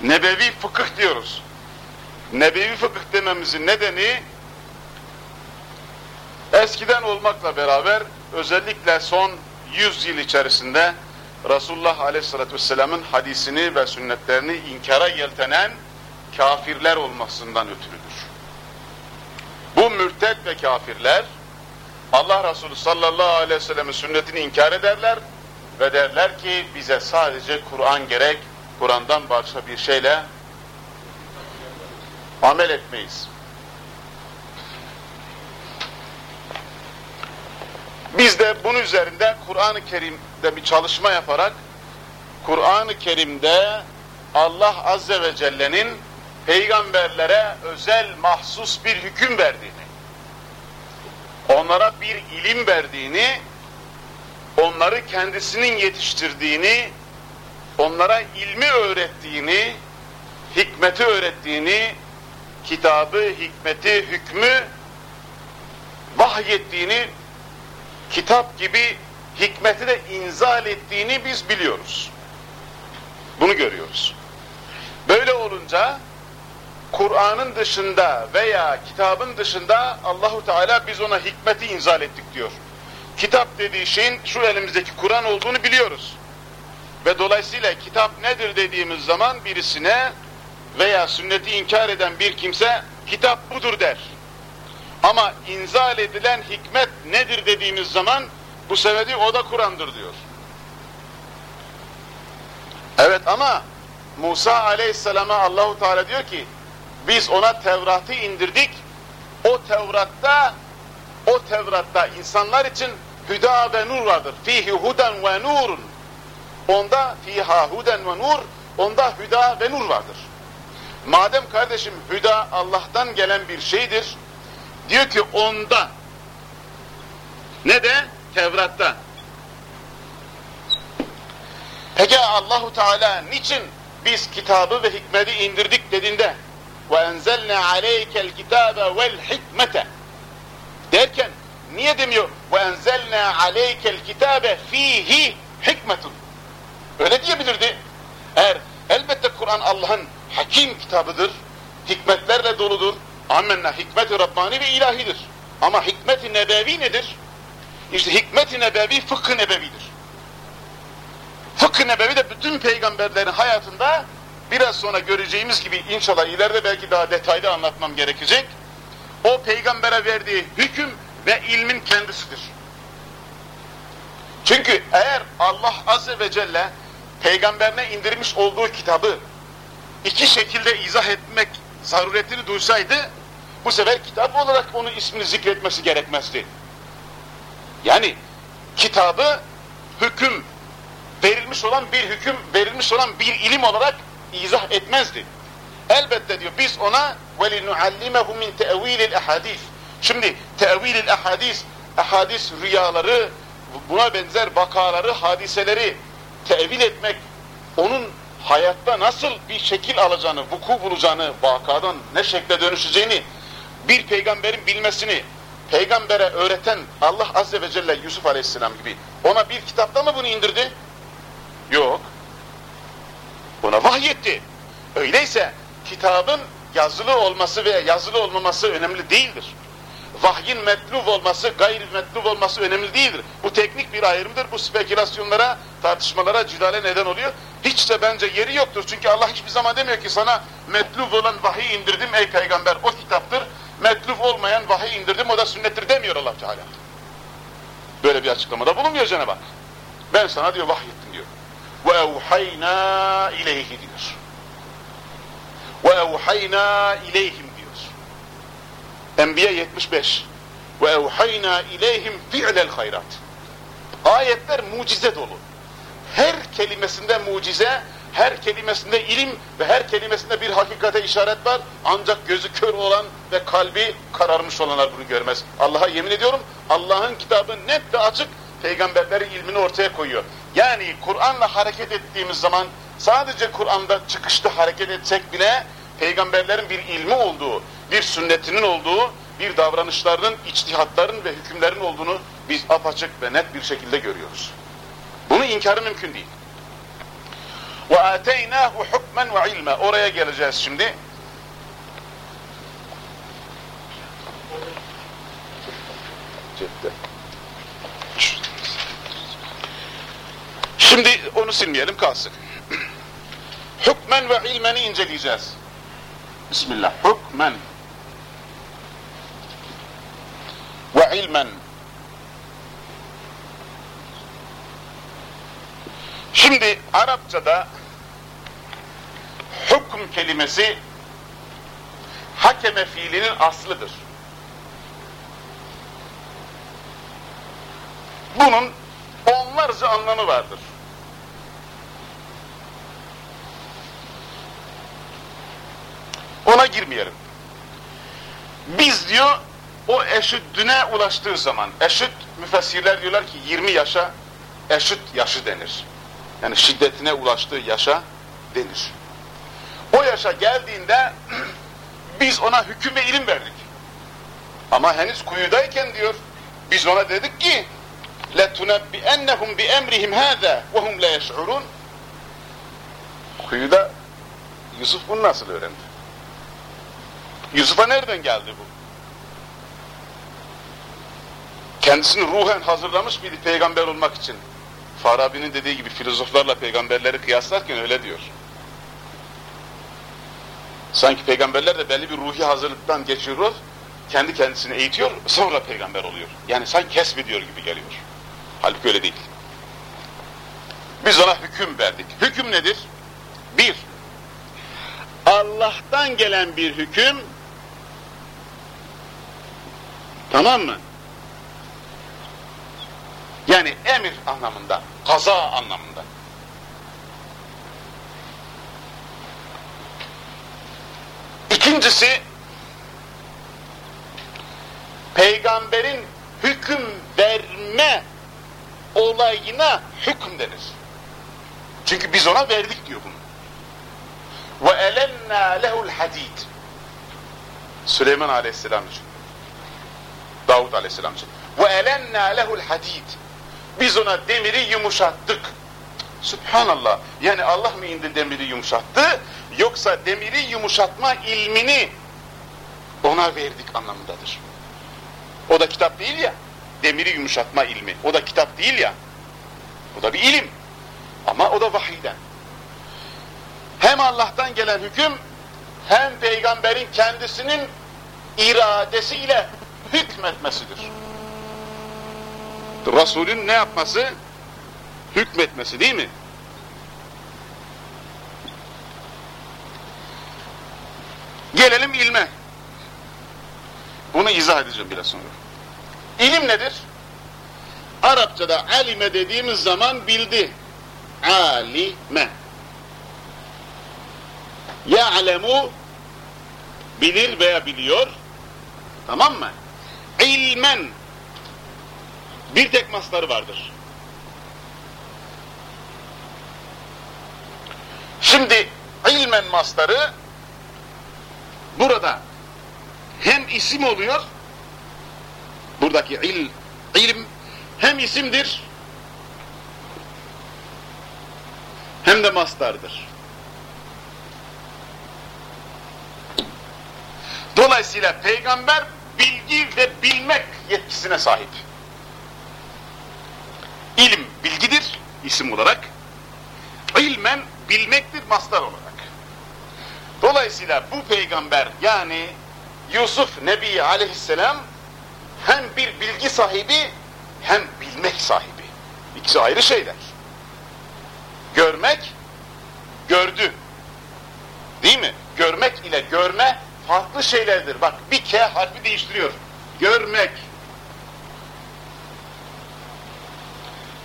Nebevi fıkıh diyoruz. Nebevi fıkıh dememizin nedeni eskiden olmakla beraber özellikle son 100 yıl içerisinde Resulullah Aleyhisselatü Vesselam'ın hadisini ve sünnetlerini inkara yeltenen kafirler olmasından ötürüdür. Bu mürted ve kafirler Allah Resulü sallallahu aleyhi ve sellem'in sünnetini inkar ederler ve derler ki bize sadece Kur'an gerek, Kur'an'dan başka bir şeyle amel etmeyiz. Biz de bunun üzerinde Kur'an-ı Kerim'de bir çalışma yaparak Kur'an-ı Kerim'de Allah Azze ve Celle'nin peygamberlere özel mahsus bir hüküm verdiğini, onlara bir ilim verdiğini, onları kendisinin yetiştirdiğini, onlara ilmi öğrettiğini, hikmeti öğrettiğini, kitabı, hikmeti, hükmü vahyettiğini, kitap gibi hikmeti de inzal ettiğini biz biliyoruz. Bunu görüyoruz. Böyle olunca Kur'an'ın dışında veya kitabın dışında Allahu Teala biz ona hikmeti inzal ettik diyor. Kitap dediği şeyin şu elimizdeki Kur'an olduğunu biliyoruz. Ve dolayısıyla kitap nedir dediğimiz zaman birisine veya sünneti inkar eden bir kimse kitap budur der. Ama inzal edilen hikmet nedir dediğimiz zaman bu sefer o da Kur'an'dır diyor. Evet ama Musa aleyhisselama Allahu Teala diyor ki biz ona Tevrat'ı indirdik. O Tevrat'ta o Tevrat'ta insanlar için hüda ve nur vardır. Fihi huden ve nurun. Onda fiha huden ve nur, onda hüda ve nur vardır. Madem kardeşim hüda Allah'tan gelen bir şeydir, diyor ki onda ne de Tevrat'ta. Peki Allahu Teala niçin biz kitabı ve hikmeti indirdik dediğinde ve enzelne aleykel kitabe vel hikmete derken niye demiyor ve enzelne aleykel kitabe fihi hikmetun öyle diyebilirdi eğer elbette Kur'an Allah'ın hakim kitabıdır hikmetlerle doludur amenna hikmet-i Rabbani ve ilahidir ama hikmet-i nebevi nedir? İşte hikmet-i nebevi fıkıh nebevidir fıkıh nebevi de bütün peygamberlerin hayatında biraz sonra göreceğimiz gibi inşallah ileride belki daha detaylı anlatmam gerekecek. O peygambere verdiği hüküm ve ilmin kendisidir. Çünkü eğer Allah Azze ve Celle peygamberine indirmiş olduğu kitabı iki şekilde izah etmek zaruretini duysaydı bu sefer kitap olarak onun ismini zikretmesi gerekmezdi. Yani kitabı hüküm verilmiş olan bir hüküm, verilmiş olan bir ilim olarak izah etmezdi. Elbette diyor biz ona وَلِنُعَلِّمَهُ مِنْ تَأْو۪يلِ الْاَحَادِيثِ Şimdi tevil ahadis, ahadis rüyaları, buna benzer vakaları, hadiseleri tevil etmek, onun hayatta nasıl bir şekil alacağını, vuku bulacağını, vakadan ne şekle dönüşeceğini, bir peygamberin bilmesini, peygambere öğreten Allah Azze ve Celle Yusuf Aleyhisselam gibi ona bir kitapta mı bunu indirdi? Yok. Ona vahyetti. Öyleyse kitabın yazılı olması veya yazılı olmaması önemli değildir. Vahyin metlub olması, gayri metlub olması önemli değildir. Bu teknik bir ayrımdır. Bu spekülasyonlara, tartışmalara, cidale neden oluyor. Hiç de bence yeri yoktur. Çünkü Allah hiçbir zaman demiyor ki sana metlub olan vahiy indirdim ey peygamber. O kitaptır. Metlub olmayan vahiy indirdim o da sünnettir demiyor Allah Teala. Böyle bir açıklamada bulunmuyor Cenab-ı Hak. Ben sana diyor vahyettim diyor. Ve evhayna ileyhi diyor. Ve evhayna ileyhim diyor. Enbiya 75. Ve evhayna ileyhim fi'lel hayrat. Ayetler mucize dolu. Her kelimesinde mucize, her kelimesinde ilim ve her kelimesinde bir hakikate işaret var. Ancak gözü kör olan ve kalbi kararmış olanlar bunu görmez. Allah'a yemin ediyorum Allah'ın kitabı net ve açık peygamberlerin ilmini ortaya koyuyor. Yani Kur'an'la hareket ettiğimiz zaman sadece Kur'an'da çıkışta hareket etsek bile peygamberlerin bir ilmi olduğu, bir sünnetinin olduğu, bir davranışlarının, içtihatların ve hükümlerin olduğunu biz apaçık ve net bir şekilde görüyoruz. Bunu inkarı mümkün değil. وَاَتَيْنَاهُ حُكْمًا وَعِلْمًا Oraya geleceğiz şimdi. Cepte. Şimdi onu silmeyelim kalsın. Hükmen ve ilmeni inceleyeceğiz. Bismillah. Hükmen Ve ilmen. Şimdi Arapçada hüküm kelimesi hakeme fiilinin aslıdır. Bunun onlarca anlamı vardır. Ona girmeyelim. Biz diyor o eşüddüne ulaştığı zaman, eşüt müfessirler diyorlar ki 20 yaşa eşüt yaşı denir. Yani şiddetine ulaştığı yaşa denir. O yaşa geldiğinde biz ona hüküm ve ilim verdik. Ama henüz kuyudayken diyor, biz ona dedik ki لَتُنَبِّئَنَّهُمْ بِاَمْرِهِمْ هَذَا وَهُمْ لَا يَشْعُرُونَ Kuyuda Yusuf bunu nasıl öğrendi? Yusuf'a nereden geldi bu? Kendisini ruhen hazırlamış bir peygamber olmak için. Farabi'nin dediği gibi filozoflarla peygamberleri kıyaslarken öyle diyor. Sanki peygamberler de belli bir ruhi hazırlıktan geçiyor, kendi kendisini eğitiyor, sonra peygamber oluyor. Yani sanki kesbediyor gibi geliyor. Halbuki öyle değil. Biz ona hüküm verdik. Hüküm nedir? Bir, Allah'tan gelen bir hüküm, tamam mı? Yani emir anlamında, kaza anlamında. İkincisi, peygamberin hüküm verme olayına hüküm denir. Çünkü biz ona verdik diyor bunu. Elenna lehul hadid. Süleyman Aleyhisselam için. Davud Aleyhisselam için. Elenna lehul hadid. Biz ona demiri yumuşattık. Subhanallah. Yani Allah mı indi demiri yumuşattı? Yoksa demiri yumuşatma ilmini ona verdik anlamındadır. O da kitap değil ya. Demiri yumuşatma ilmi. O da kitap değil ya. O da bir ilim. Ama o da vahiyden. Hem Allah'tan gelen hüküm hem peygamberin kendisinin iradesiyle hükmetmesidir. Resulün ne yapması? Hükmetmesi değil mi? Gelelim ilme. Bunu izah edeceğim biraz sonra. İlim nedir? Arapçada alime dediğimiz zaman bildi. Alime. Ya'lemu bilir veya biliyor. Tamam mı? İlmen bir tek masları vardır. Şimdi ilmen masları burada hem isim oluyor buradaki il, ilim hem isimdir hem de mastardır. Dolayısıyla peygamber bilgi ve bilmek yetkisine sahip. İlim bilgidir isim olarak. İlmen bilmektir mastar olarak. Dolayısıyla bu peygamber yani Yusuf Nebi aleyhisselam hem bir bilgi sahibi hem bilmek sahibi. İkisi ayrı şeyler. Görmek, gördü. Değil mi? Görmek ile görme farklı şeylerdir. Bak bir K harfi değiştiriyor. Görmek.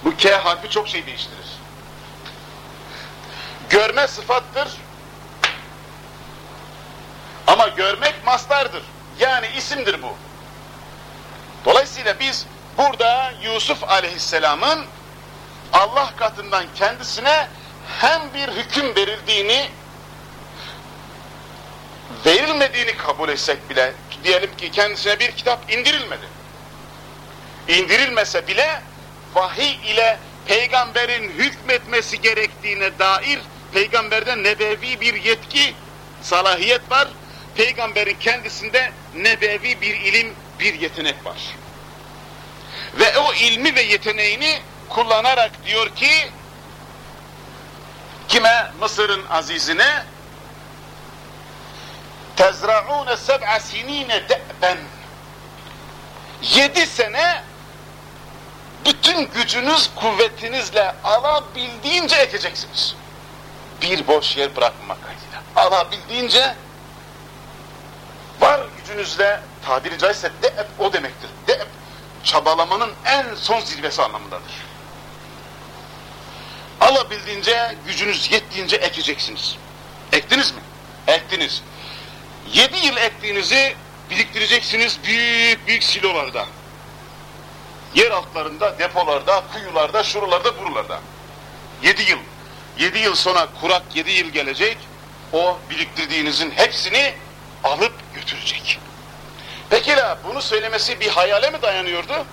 Bu K harfi çok şey değiştirir. Görme sıfattır. Ama görmek mastardır. Yani isimdir bu. Dolayısıyla biz burada Yusuf aleyhisselamın Allah katından kendisine hem bir hüküm verildiğini verilmediğini kabul etsek bile diyelim ki kendisine bir kitap indirilmedi. İndirilmese bile vahiy ile peygamberin hükmetmesi gerektiğine dair peygamberden nebevi bir yetki, salahiyet var. Peygamberin kendisinde nebevi bir ilim, bir yetenek var. Ve o ilmi ve yeteneğini kullanarak diyor ki kime? Mısır'ın azizine tezra'une seb'a sinine de'ben yedi sene bütün gücünüz, kuvvetinizle alabildiğince ekeceksiniz. Bir boş yer bırakmamak kaydıyla. Alabildiğince var gücünüzle tabiri caizse de'eb o demektir. De'eb çabalamanın en son zirvesi anlamındadır. Alabildiğince gücünüz yettiğince ekeceksiniz. Ektiniz mi? Ektiniz. Yedi yıl ektiğinizi biriktireceksiniz büyük büyük silolarda. Yer altlarında, depolarda, kuyularda, şuralarda, buralarda. Yedi yıl. Yedi yıl sonra kurak yedi yıl gelecek, o biriktirdiğinizin hepsini alıp götürecek. Peki la bunu söylemesi bir hayale mi dayanıyordu?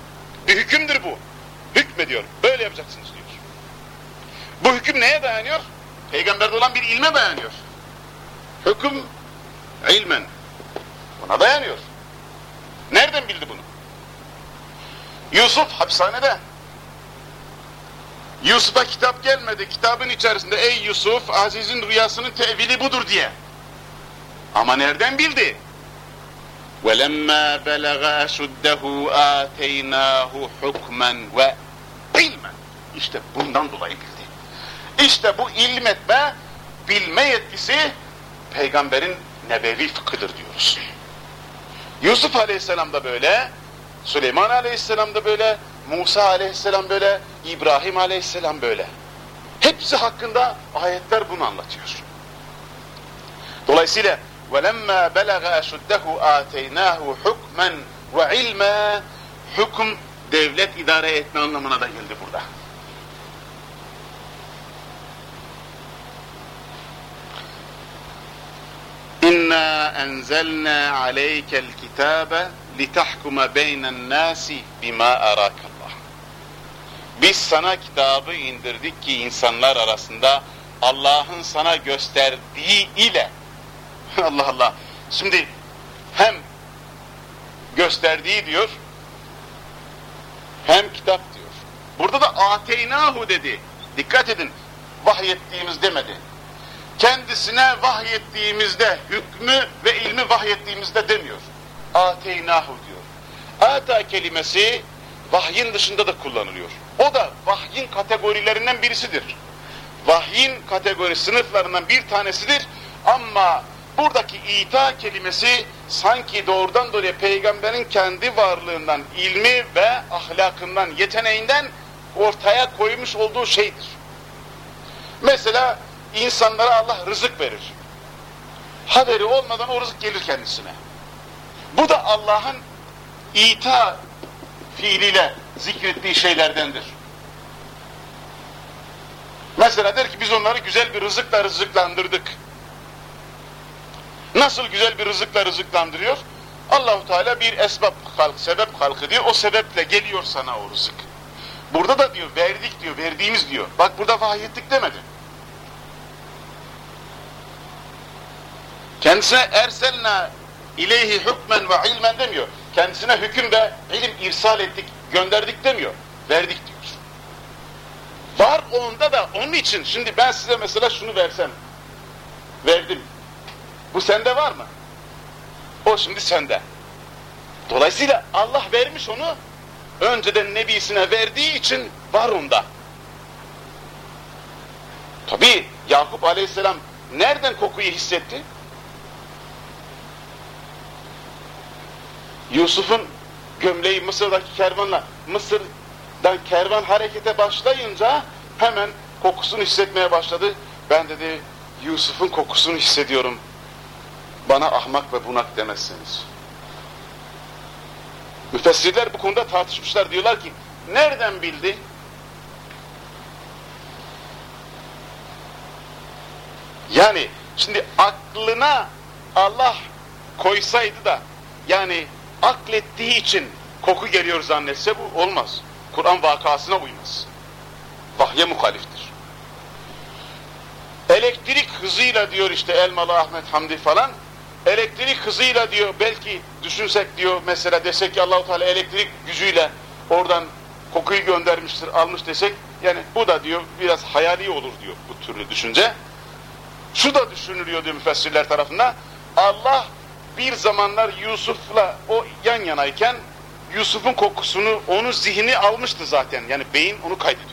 Bir hükümdür bu. Hükmediyor. Böyle yapacaksınız diyor. Bu hüküm neye dayanıyor? Peygamberde olan bir ilme dayanıyor. Hüküm ilmen. Buna dayanıyor. Nereden bildi bunu? Yusuf hapishanede. Yusuf'a kitap gelmedi. Kitabın içerisinde ey Yusuf Aziz'in rüyasının tevili budur diye. Ama nereden bildi? وَلَمَّا بَلَغَ أَشُدَّهُ آتَيْنَاهُ حُكْمًا وَعِلْمًا İşte bundan dolayı bildi. İşte bu ilm etme, bilme yetkisi peygamberin nebevi fıkıdır diyoruz. Yusuf aleyhisselam da böyle, Süleyman aleyhisselam da böyle, Musa aleyhisselam böyle, İbrahim aleyhisselam böyle. Hepsi hakkında ayetler bunu anlatıyor. Dolayısıyla وَلَمَّا بَلَغَ أَشُدَّهُ آتَيْنَاهُ حُكْمًا وَعِلْمًا Hüküm, devlet idare etme anlamına da geldi burada. İnna enzelna aleykel kitabe litahkuma beynen nasi bima arakallah. Biz sana kitabı indirdik ki insanlar arasında Allah'ın sana gösterdiği ile Allah Allah. Şimdi hem gösterdiği diyor hem kitap diyor. Burada da ateynahu dedi. Dikkat edin. Vahyettiğimiz demedi. Kendisine vahyettiğimizde hükmü ve ilmi vahyettiğimizde demiyor. Ateynahu diyor. Ata kelimesi vahyin dışında da kullanılıyor. O da vahyin kategorilerinden birisidir. Vahyin kategori sınıflarından bir tanesidir ama buradaki ita kelimesi sanki doğrudan doğruya peygamberin kendi varlığından, ilmi ve ahlakından, yeteneğinden ortaya koymuş olduğu şeydir. Mesela insanlara Allah rızık verir. Haberi olmadan o rızık gelir kendisine. Bu da Allah'ın ita fiiliyle zikrettiği şeylerdendir. Mesela der ki biz onları güzel bir rızıkla rızıklandırdık. Nasıl güzel bir rızıkla rızıklandırıyor? Allahu Teala bir esbab halk, sebep halkı diyor. O sebeple geliyor sana o rızık. Burada da diyor verdik diyor, verdiğimiz diyor. Bak burada vahyettik demedi. Kendisine erselna ileyhi hükmen ve ilmen demiyor. Kendisine hüküm ve ilim irsal ettik, gönderdik demiyor. Verdik diyor. Var onda da onun için şimdi ben size mesela şunu versem. Verdim. Bu sende var mı? O şimdi sende. Dolayısıyla Allah vermiş onu önceden nebisine verdiği için var onda. Tabi Yakup aleyhisselam nereden kokuyu hissetti? Yusuf'un gömleği Mısır'daki kervanla Mısır'dan kervan harekete başlayınca hemen kokusunu hissetmeye başladı. Ben dedi Yusuf'un kokusunu hissediyorum. Bana ahmak ve bunak demezseniz. Müfessirler bu konuda tartışmışlar. Diyorlar ki nereden bildi? Yani şimdi aklına Allah koysaydı da yani aklettiği için koku geliyor zannetse bu olmaz. Kur'an vakasına uymaz. Vahye muhaliftir. Elektrik hızıyla diyor işte Elmalı Ahmet Hamdi falan, elektrik hızıyla diyor belki düşünsek diyor mesela desek ki Allahu Teala elektrik gücüyle oradan kokuyu göndermiştir, almış desek yani bu da diyor biraz hayali olur diyor bu türlü düşünce. Şu da düşünülüyor diyor müfessirler tarafından. Allah bir zamanlar Yusuf'la o yan yanayken Yusuf'un kokusunu, onu zihni almıştı zaten. Yani beyin onu kaydediyor.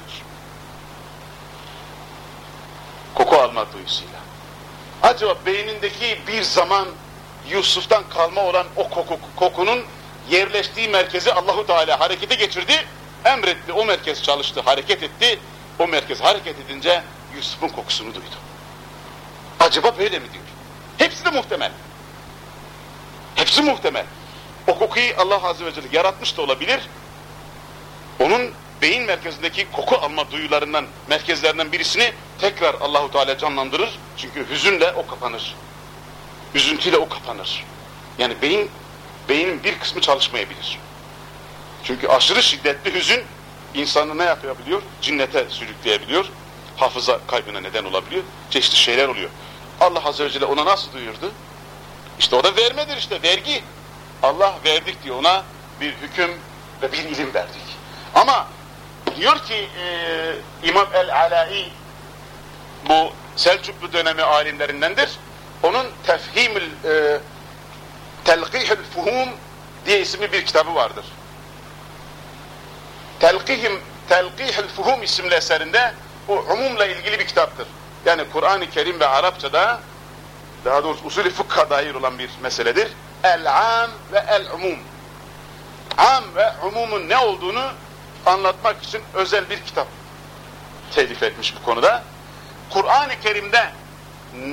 Koku alma duyusuyla. Acaba beynindeki bir zaman Yusuf'tan kalma olan o koku, kokunun yerleştiği merkezi Allahu Teala harekete geçirdi, emretti, o merkez çalıştı, hareket etti. O merkez hareket edince Yusuf'un kokusunu duydu. Acaba böyle mi diyor? Hepsi de muhtemel. Hepsi muhtemel. O kokuyu Allah Azze ve Celle yaratmış da olabilir. Onun beyin merkezindeki koku alma duyularından, merkezlerinden birisini tekrar Allahu Teala canlandırır. Çünkü hüzünle o kapanır. Üzüntüyle o kapanır. Yani beyin, beynin bir kısmı çalışmayabilir. Çünkü aşırı şiddetli hüzün insanı ne yapabiliyor? Cinnete sürükleyebiliyor. Hafıza kaybına neden olabiliyor. Çeşitli şeyler oluyor. Allah Azze ve Celle ona nasıl duyurdu? İşte o da vermedir işte, vergi. Allah verdik diyor ona bir hüküm ve bir ilim verdik. Ama diyor ki e, İmam el-Alai bu Selçuklu dönemi alimlerindendir. Onun Tefhimül e, Telkihül Fuhum diye isimli bir kitabı vardır. Telkihim Telkihül Fuhum isimli eserinde bu umumla ilgili bir kitaptır. Yani Kur'an-ı Kerim ve Arapçada daha doğrusu usulü fıkha dair olan bir meseledir. El-am ve el-umum. Am ve umumun ne olduğunu anlatmak için özel bir kitap telif etmiş bu konuda. Kur'an-ı Kerim'de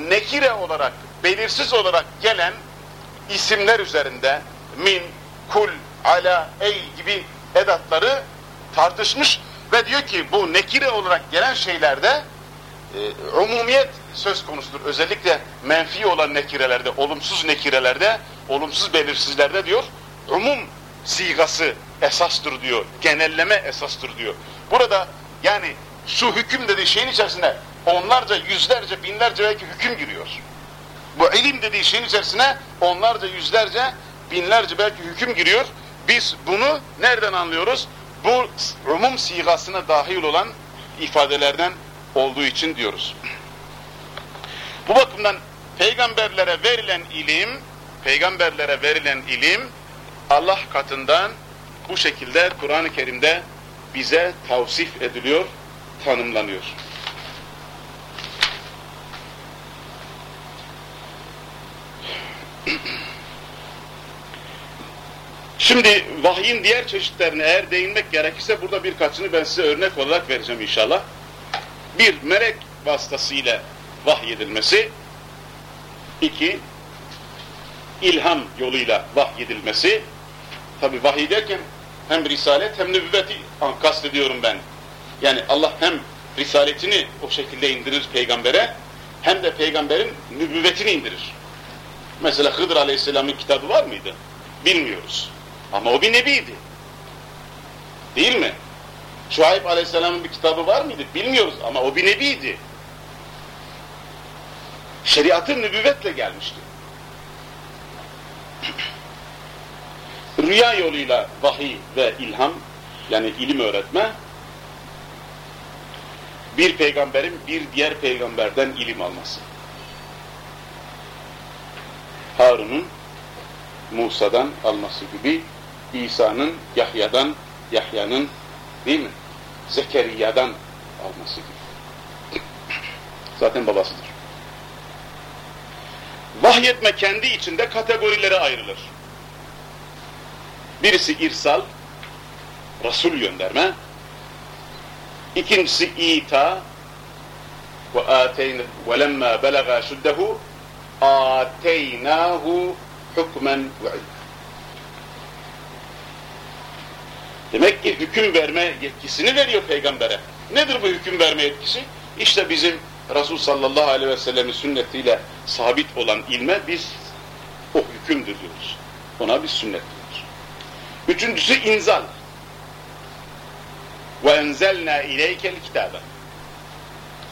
nekire olarak, belirsiz olarak gelen isimler üzerinde min, kul, ala, ey gibi edatları tartışmış ve diyor ki bu nekire olarak gelen şeylerde e, umumiyet söz konusudur. Özellikle menfi olan nekirelerde, olumsuz nekirelerde, olumsuz belirsizlerde diyor, umum sigası esastır diyor, genelleme esastır diyor. Burada yani şu hüküm dediği şeyin içerisine onlarca, yüzlerce, binlerce belki hüküm giriyor. Bu ilim dediği şeyin içerisine onlarca, yüzlerce, binlerce belki hüküm giriyor. Biz bunu nereden anlıyoruz? Bu umum sigasına dahil olan ifadelerden olduğu için diyoruz. Bu bakımdan peygamberlere verilen ilim, peygamberlere verilen ilim Allah katından bu şekilde Kur'an-ı Kerim'de bize tavsif ediliyor, tanımlanıyor. Şimdi vahyin diğer çeşitlerine eğer değinmek gerekirse burada birkaçını ben size örnek olarak vereceğim inşallah. Bir, melek vasıtasıyla vahyedilmesi. iki ilham yoluyla vahyedilmesi. Tabi vahiy derken hem risalet hem nübüvveti kastediyorum ben. Yani Allah hem risaletini o şekilde indirir peygambere hem de peygamberin nübüvvetini indirir. Mesela Hıdır Aleyhisselam'ın kitabı var mıydı? Bilmiyoruz. Ama o bir nebiydi. Değil mi? Şuayb Aleyhisselam'ın bir kitabı var mıydı? Bilmiyoruz ama o bir nebiydi. Şeriatın nübüvvetle gelmişti. Rüya yoluyla vahiy ve ilham yani ilim öğretme bir peygamberin bir diğer peygamberden ilim alması. Harun'un Musa'dan alması gibi İsa'nın Yahya'dan, Yahya'nın değil mi? Zekeriya'dan alması gibi. Zaten babasıdır. Vahyetme kendi içinde kategorilere ayrılır. Birisi irsal, Resul gönderme. İkincisi ita ve ateyna ve lemma belaga şuddehu ateynahu hukmen ve ilm. Demek ki hüküm verme yetkisini veriyor peygambere. Nedir bu hüküm verme yetkisi? İşte bizim Resul sallallahu aleyhi ve sellemin sünnetiyle sabit olan ilme biz o hükümdür diyoruz. Ona biz sünnet diyoruz. Üçüncüsü inzal. İleykel kitabe.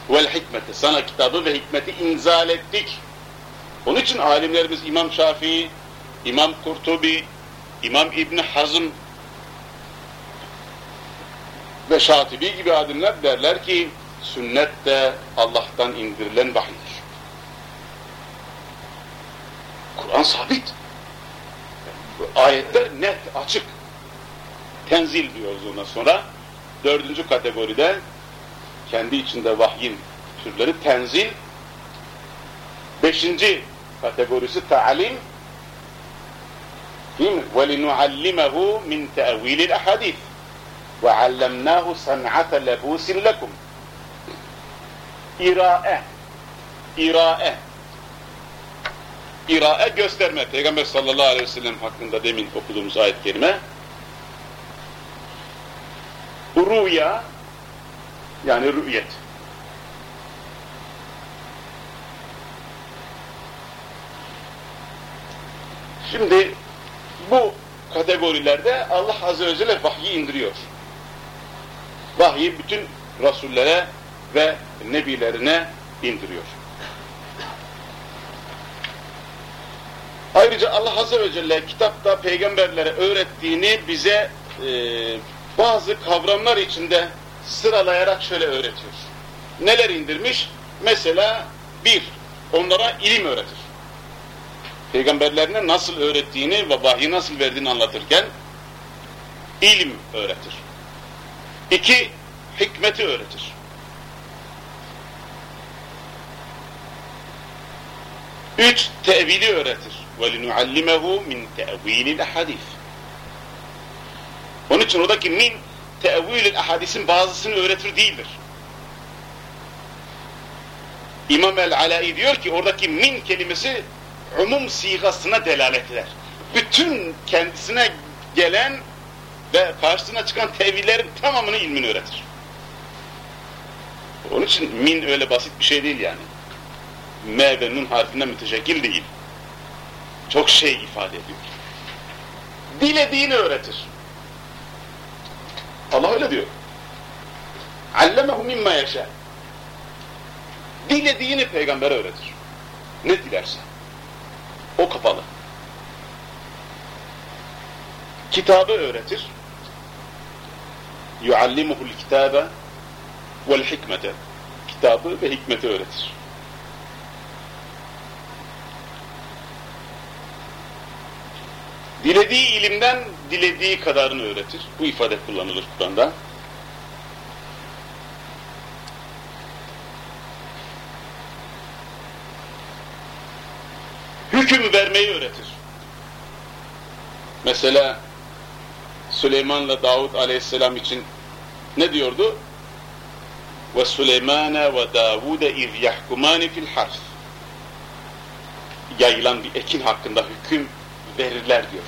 Vel hikmeti. Sana kitabı ve hikmeti inzal ettik. Onun için alimlerimiz İmam Şafii, İmam Kurtubi, İmam İbni Hazm ve Şatibi gibi alimler derler ki sünnet de Allah'tan indirilen vahiydir. Kur'an sabit. Ayetler net, açık. Tenzil diyoruz ondan sonra. Dördüncü kategoride kendi içinde vahyin türleri tenzil. Beşinci kategorisi ta'alim. Değil mi? وَلِنُعَلِّمَهُ مِنْ تَأْوِيلِ الْأَحَدِيثِ وَعَلَّمْنَاهُ سَنْعَةَ لَبُوسٍ لَكُمْ İrae. İrae. İrae gösterme. Peygamber sallallahu aleyhi ve sellem hakkında demin okuduğumuz ayet-i kerime. Rüya yani rü'yet. Şimdi bu kategorilerde Allah Azze ve Celle vahyi indiriyor. Vahyi bütün rasullere ve nebilerine indiriyor. Ayrıca Allah Azze ve Celle kitapta peygamberlere öğrettiğini bize e, bazı kavramlar içinde sıralayarak şöyle öğretiyor. Neler indirmiş? Mesela bir, onlara ilim öğretir. Peygamberlerine nasıl öğrettiğini ve vahyi nasıl verdiğini anlatırken ilim öğretir. İki, hikmeti öğretir. Üç, tevili öğretir. وَلِنُعَلِّمَهُ مِنْ تَأْو۪يلِ الْحَدِيثِ Onun için oradaki min teevvül ahadisin bazısını öğretir değildir. İmam el-Alai diyor ki oradaki min kelimesi umum sigasına delalet eder. Bütün kendisine gelen ve karşısına çıkan tevillerin tamamını ilmini öğretir. Onun için min öyle basit bir şey değil yani. M ve nun harfinden müteşekkil değil. Çok şey ifade ediyor. Dilediğini öğretir. Allah öyle diyor. Allemehu mimma yaşa. Dilediğini peygambere öğretir. Ne dilerse. O kapalı. Kitabı öğretir. Yuallimuhul kitabe vel. Kitabı ve hikmeti öğretir. Dilediği ilimden dilediği kadarını öğretir. Bu ifade kullanılır Kur'an'da. Hüküm vermeyi öğretir. Mesela Süleyman'la Davud aleyhisselam için ne diyordu? Ve Süleymane ve Davude iz yahkumani fil harf. Yayılan bir ekin hakkında hüküm verirler diyor.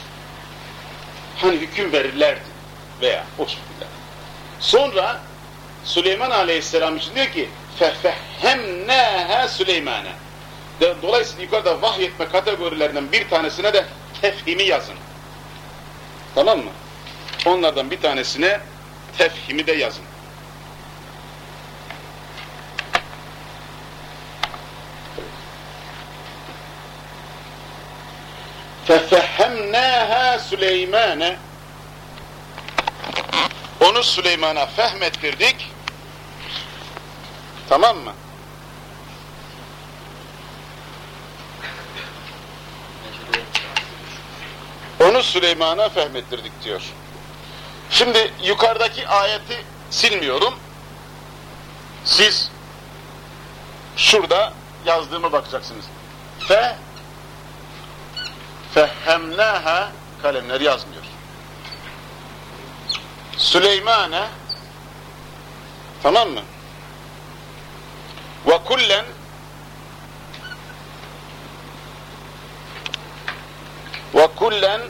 Hani hüküm verirlerdi veya o şekilde. Sonra Süleyman aleyhisselam için diyor ki fefehemnehe Süleymane. Dolayısıyla yukarıda vahyetme kategorilerinden bir tanesine de tefhimi yazın. Tamam mı? Onlardan bir tanesine tefhimi de yazın. fefehhemnâhâ Süleyman'e onu Süleyman'a fehmettirdik tamam mı? onu Süleyman'a fehmettirdik diyor Şimdi yukarıdaki ayeti silmiyorum. Siz şurada yazdığımı bakacaksınız. Fe fehemnaha kalemler yazmıyor. Süleymane tamam mı? Ve kullen ve kullen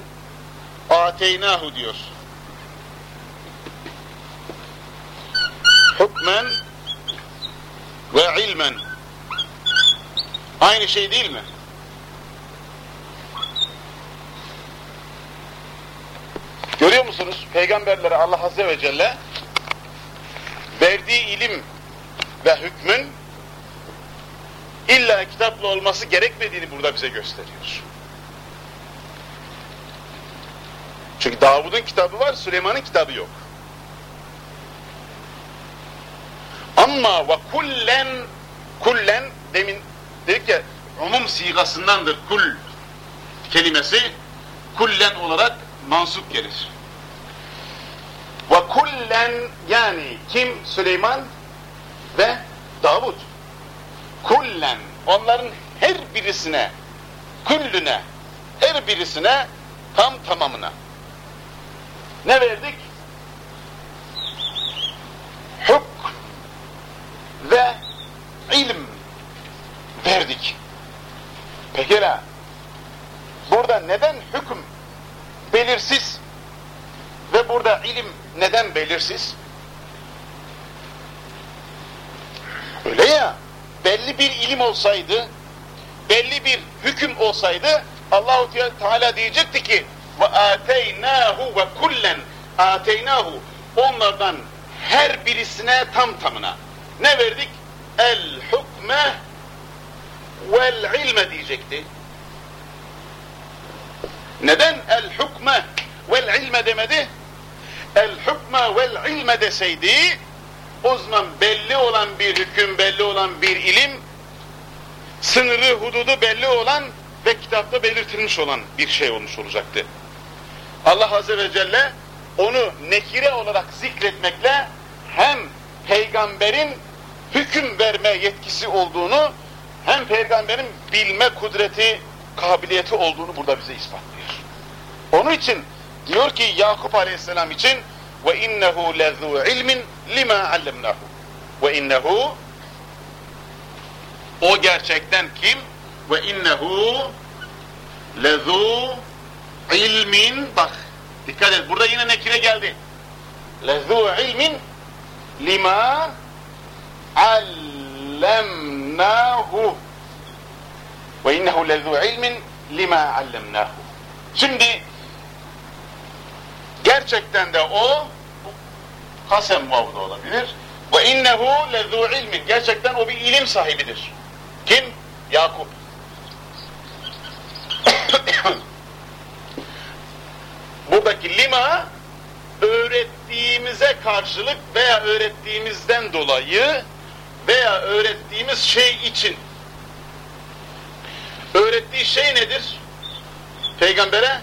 ateynahu diyor. Hükmen ve ilmen aynı şey değil mi? Görüyor musunuz? Peygamberlere Allah Azze ve Celle verdiği ilim ve hükmün illa kitapla olması gerekmediğini burada bize gösteriyor. Çünkü Davud'un kitabı var, Süleyman'ın kitabı yok. Ama ve kullen kullen demin dedik ya umum sigasındandır kul kelimesi kullen olarak mansup gelir. Ve kullen yani kim? Süleyman ve Davud. Kullen onların her birisine kullüne her birisine tam tamamına ne verdik? Ve ilim verdik. Pekala burada neden hüküm belirsiz ve burada ilim neden belirsiz? Öyle ya, belli bir ilim olsaydı, belli bir hüküm olsaydı Allahu Teala diyecekti ki ve ateynahu ve kullen ateynahu onlardan her birisine tam tamına ne verdik? El hukme vel ilme diyecekti. Neden el hukme vel ilme demedi? El hukme vel ilme deseydi o zaman belli olan bir hüküm, belli olan bir ilim, sınırı, hududu belli olan ve kitapta belirtilmiş olan bir şey olmuş olacaktı. Allah Azze ve Celle onu nekire olarak zikretmekle hem peygamberin hüküm verme yetkisi olduğunu hem peygamberin bilme kudreti, kabiliyeti olduğunu burada bize ispatlıyor. Onun için diyor ki Yakup Aleyhisselam için ve innehu lezu ilmin lima allemnahu. Ve innehu o gerçekten kim? Ve innehu lezu ilmin bak dikkat et burada yine nekire geldi. Lezu ilmin lima allemnahu ve innehu lezu ilmin lima allemnahu. Şimdi gerçekten de o kasem vavda olabilir. Ve innehu lezu ilmin. Gerçekten o bir ilim sahibidir. Kim? Yakup. Buradaki lima öğrettiğimize karşılık veya öğrettiğimizden dolayı veya öğrettiğimiz şey için. Öğrettiği şey nedir? Peygambere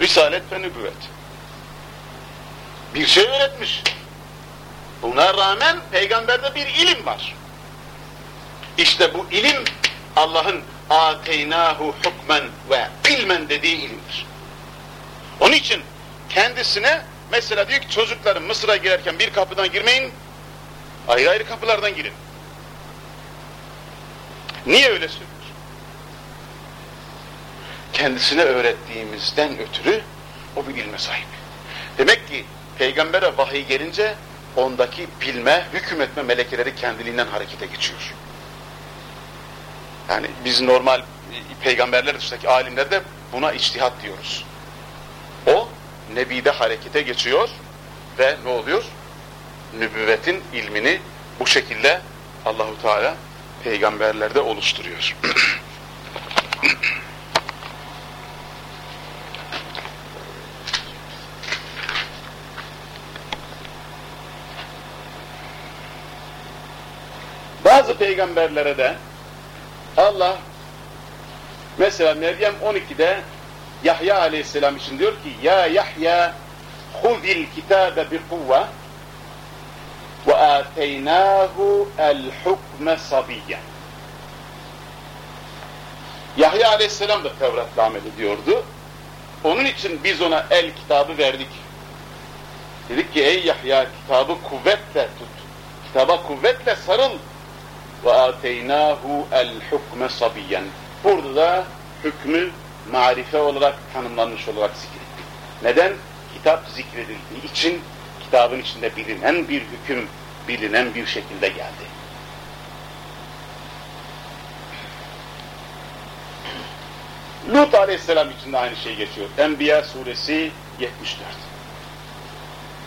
Risalet ve nübüvvet. Bir şey öğretmiş. Buna rağmen peygamberde bir ilim var. İşte bu ilim Allah'ın ateynahu hukmen ve ilmen dediği ilimdir. Onun için kendisine mesela diyor ki çocuklarım Mısır'a girerken bir kapıdan girmeyin, ayrı ayrı kapılardan girin. Niye öyle söylüyor? Kendisine öğrettiğimizden ötürü o bir ilme sahip. Demek ki peygambere vahiy gelince ondaki bilme, hükmetme melekeleri kendiliğinden harekete geçiyor. Yani biz normal peygamberler dışındaki alimlerde buna içtihat diyoruz. O nebide harekete geçiyor ve ne oluyor? Nübüvvetin ilmini bu şekilde Allahu Teala peygamberlerde oluşturuyor. Bazı peygamberlere de Allah mesela Meryem 12'de Yahya aleyhisselam için diyor ki Ya Yahya huzil kitabe bi kuvve el hukme sabiyyen Yahya aleyhisselam da Tevrat'la amel ediyordu. Onun için biz ona el kitabı verdik. Dedik ki ey Yahya kitabı kuvvetle tut. Kitaba kuvvetle sarıl. El hukme sabiyyen. Burada da hükmü marife olarak tanımlanmış olarak zikretti. Neden? Kitap zikredildiği için kitabın içinde bilinen bir hüküm, bilinen bir şekilde geldi. Lut aleyhisselam için de aynı şey geçiyor. Enbiya suresi 74.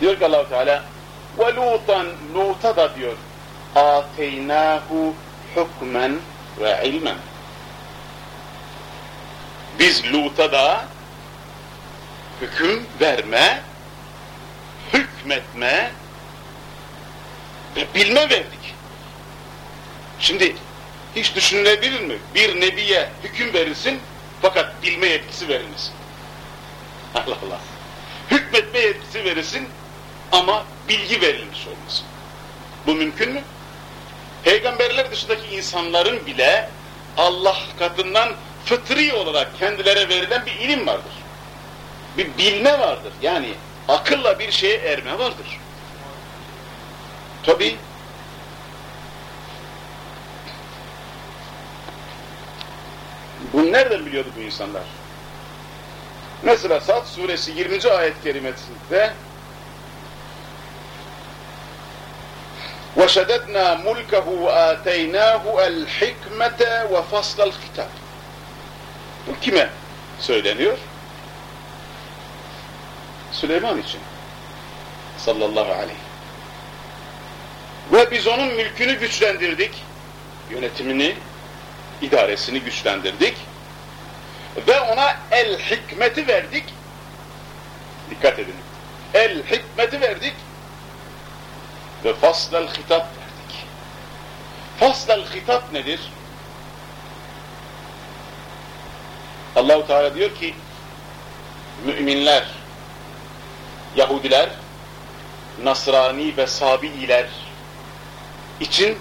Diyor ki allah Teala Lutan, Lut'a da diyor ateynahu hukmen ve ilmen. Biz Lut'a da hüküm verme, hükmetme ve bilme verdik. Şimdi hiç düşünülebilir mi? Bir nebiye hüküm verilsin fakat bilme yetkisi verilmesin. Allah Allah. Hükmetme yetkisi verilsin ama bilgi verilmiş olmasın. Bu mümkün mü? Peygamberler dışındaki insanların bile Allah katından fıtri olarak kendilere verilen bir ilim vardır. Bir bilme vardır. Yani akılla bir şeye erme vardır. Tabi bunu nereden biliyordu bu insanlar? Mesela Sad suresi 20. ayet kerimesinde وَشَدَدْنَا مُلْكَهُ وَآتَيْنَاهُ الْحِكْمَةَ وَفَصْلَ الْخِتَابِ Bu kime söyleniyor? Süleyman için. Sallallahu aleyhi. Ve biz onun mülkünü güçlendirdik. Yönetimini, idaresini güçlendirdik. Ve ona el hikmeti verdik. Dikkat edin. El hikmeti verdik ve faslel hitap verdik. Faslel hitap nedir? Allahu Teala diyor ki müminler, Yahudiler, Nasrani ve Sabi'iler için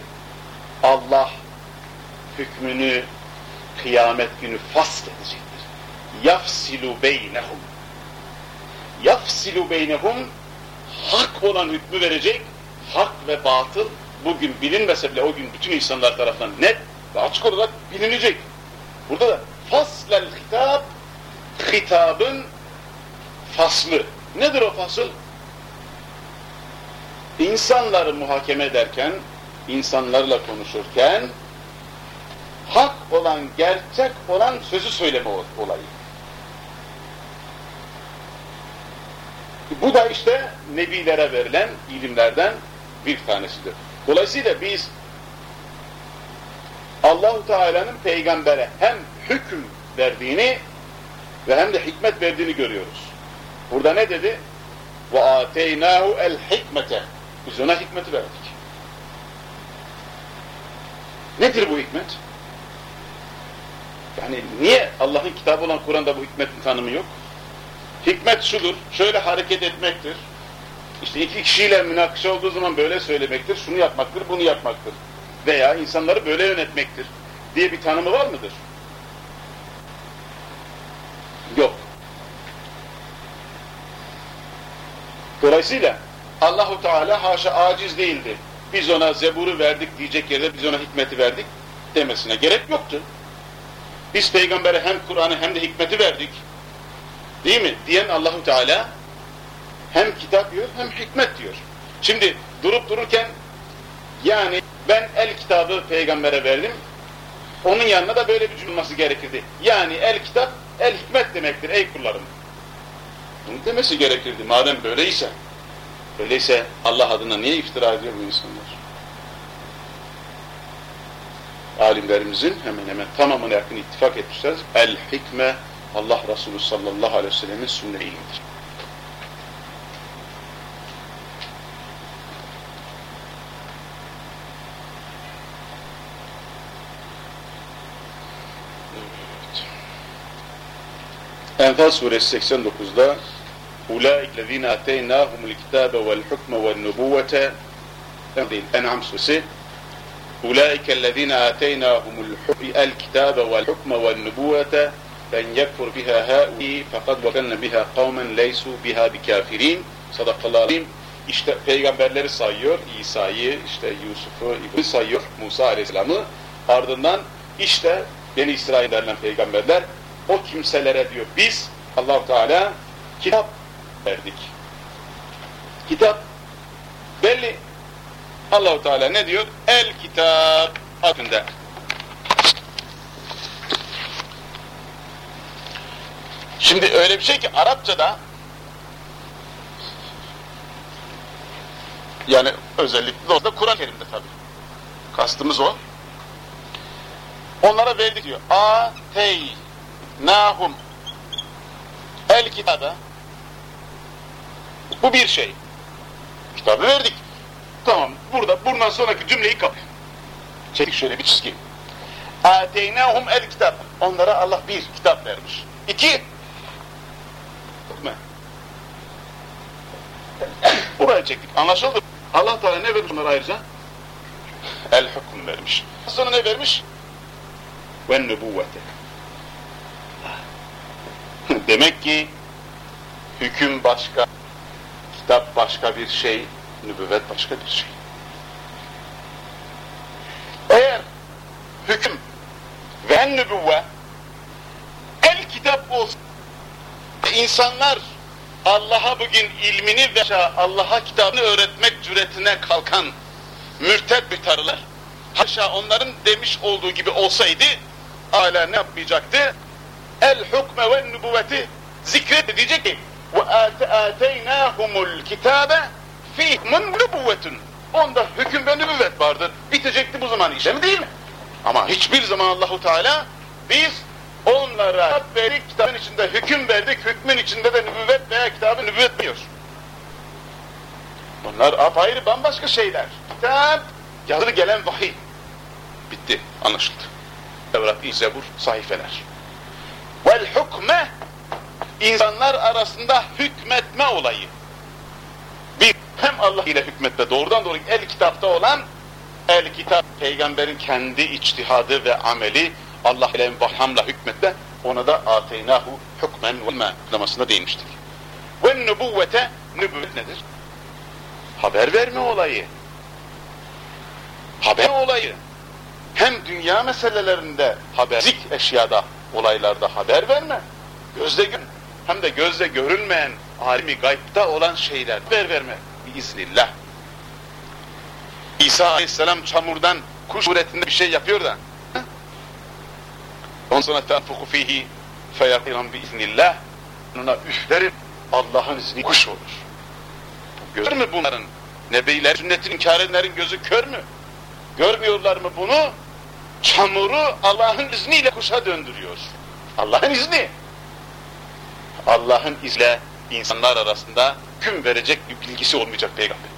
Allah hükmünü kıyamet günü fasl edecektir. Yafsilu beynehum. yafsilu beynehum hak olan hükmü verecek. Hak ve batıl bugün bilinmese bile o gün bütün insanlar tarafından net ve açık olarak bilinecek. Burada da faslel hitap hitabın faslı. Nedir o fasıl? İnsanları muhakeme ederken, insanlarla konuşurken hak olan, gerçek olan sözü söyleme olayı. Bu da işte nebilere verilen ilimlerden bir tanesidir. Dolayısıyla biz Allahu Teala'nın peygambere hem hüküm verdiğini ve hem de hikmet verdiğini görüyoruz. Burada ne dedi? El hikmete. Biz ona hikmeti verdik. Nedir bu hikmet? Yani niye Allah'ın kitabı olan Kur'an'da bu hikmetin tanımı yok? Hikmet şudur, şöyle hareket etmektir. İşte iki kişiyle münakışa olduğu zaman böyle söylemektir, şunu yapmaktır, bunu yapmaktır. Veya insanları böyle yönetmektir diye bir tanımı var mıdır? Yok. Dolayısıyla Allahu Teala haşa aciz değildi. Biz ona zeburu verdik diyecek yerde biz ona hikmeti verdik demesine gerek yoktu. Biz peygambere hem Kur'an'ı hem de hikmeti verdik. Değil mi? Diyen Allahu Teala hem kitap diyor hem hikmet diyor. Şimdi durup dururken yani ben el kitabı peygambere verdim. Onun yanına da böyle bir cümle olması gerekirdi. Yani el kitap, el hikmet demektir ey kullarım. Bunu demesi gerekirdi madem böyleyse. Öyleyse Allah adına niye iftira ediyor bu insanlar? Alimlerimizin hemen hemen tamamına yakın ittifak etmişler. El hikme Allah Resulü sallallahu aleyhi ve sellemin sünnetidir. Enfal suresi 89'da Ulaikellezine ateynâhumul kitâbe vel hukme vel nubuvvete değil, En'am suresi. El kitâbe vel hukme vel nubuvvete len yekfur biha hâulî fekad vekenne biha kavmen leysu biha bikafirin sadakallahu aleyhim işte peygamberleri sayıyor, İsa'yı, işte Yusuf'u, İbrahim'i sayıyor, Musa aleyhisselamı. Ardından işte Beni İsrail verilen peygamberler o kimselere diyor biz allah Teala kitap verdik. Kitap belli. Allahu Teala ne diyor? El kitap adında. Şimdi öyle bir şey ki Arapçada yani özellikle orada Kur'an kelimde tabi. Kastımız o. Onlara verdik diyor. A, tey, nahum el kitabı bu bir şey. Kitabı verdik. Tamam. Burada buradan sonraki cümleyi kap. Çek şöyle bir çizgi. Ateynahum el kitap. Onlara Allah bir kitap vermiş. İki. Buraya çektik. Anlaşıldı. Allah Teala ne vermiş onlara ayrıca? El hüküm vermiş. Sonra ne vermiş? Ve nübüvvete. Demek ki hüküm başka, kitap başka bir şey, nübüvvet başka bir şey. Eğer hüküm ve nübüvve el kitap olsa insanlar Allah'a bugün ilmini ve Allah'a kitabını öğretmek cüretine kalkan mürted bir tarılar. Haşa onların demiş olduğu gibi olsaydı hala ne yapmayacaktı? El hukme ve nübüvveti zikret diyecek ki ateynâhumul kitâbe fîhmun nübüvvetun onda hüküm ve nübüvvet vardır. Bitecekti bu zaman işlemi değil mi? Ama hiçbir zaman Allahu Teala biz onlara kitap verdik, kitabın içinde hüküm verdik, hükmün içinde de nübüvvet veya kitabı nübüvvet diyor. Bunlar apayrı bambaşka şeyler. Kitap, yazılı gelen vahiy. Bitti, anlaşıldı. Tevrat, Zebur, sahifeler. Vel hukme, insanlar arasında hükmetme olayı. Bir, hem Allah ile hükmetme doğrudan doğru el kitapta olan el kitap peygamberin kendi içtihadı ve ameli Allah ile vahhamla hükmetme ona da ateynahu hükmen ve namasında değinmiştik. Ve nübüvvete, nübüvvet nedir? Haber verme olayı. Haber olayı. Hem dünya meselelerinde haberlik eşyada, olaylarda haber verme. Gözle gör, hem de gözle görülmeyen, alimi gaybta olan şeyler haber verme. Biiznillah. İsa aleyhisselam çamurdan kuş suretinde bir şey yapıyor da. Ondan sonra tenfuku fihi feyakiran biiznillah. Ona üflerim. Allah'ın izni kuş olur. Görür mü bunların? Nebiler, sünnetin inkar edenlerin gözü kör mü? Görmüyorlar mı bunu? Çamuru Allah'ın izniyle kuşa döndürüyor. Allah'ın izni. Allah'ın izle insanlar arasında hüküm verecek bir bilgisi olmayacak peygamber.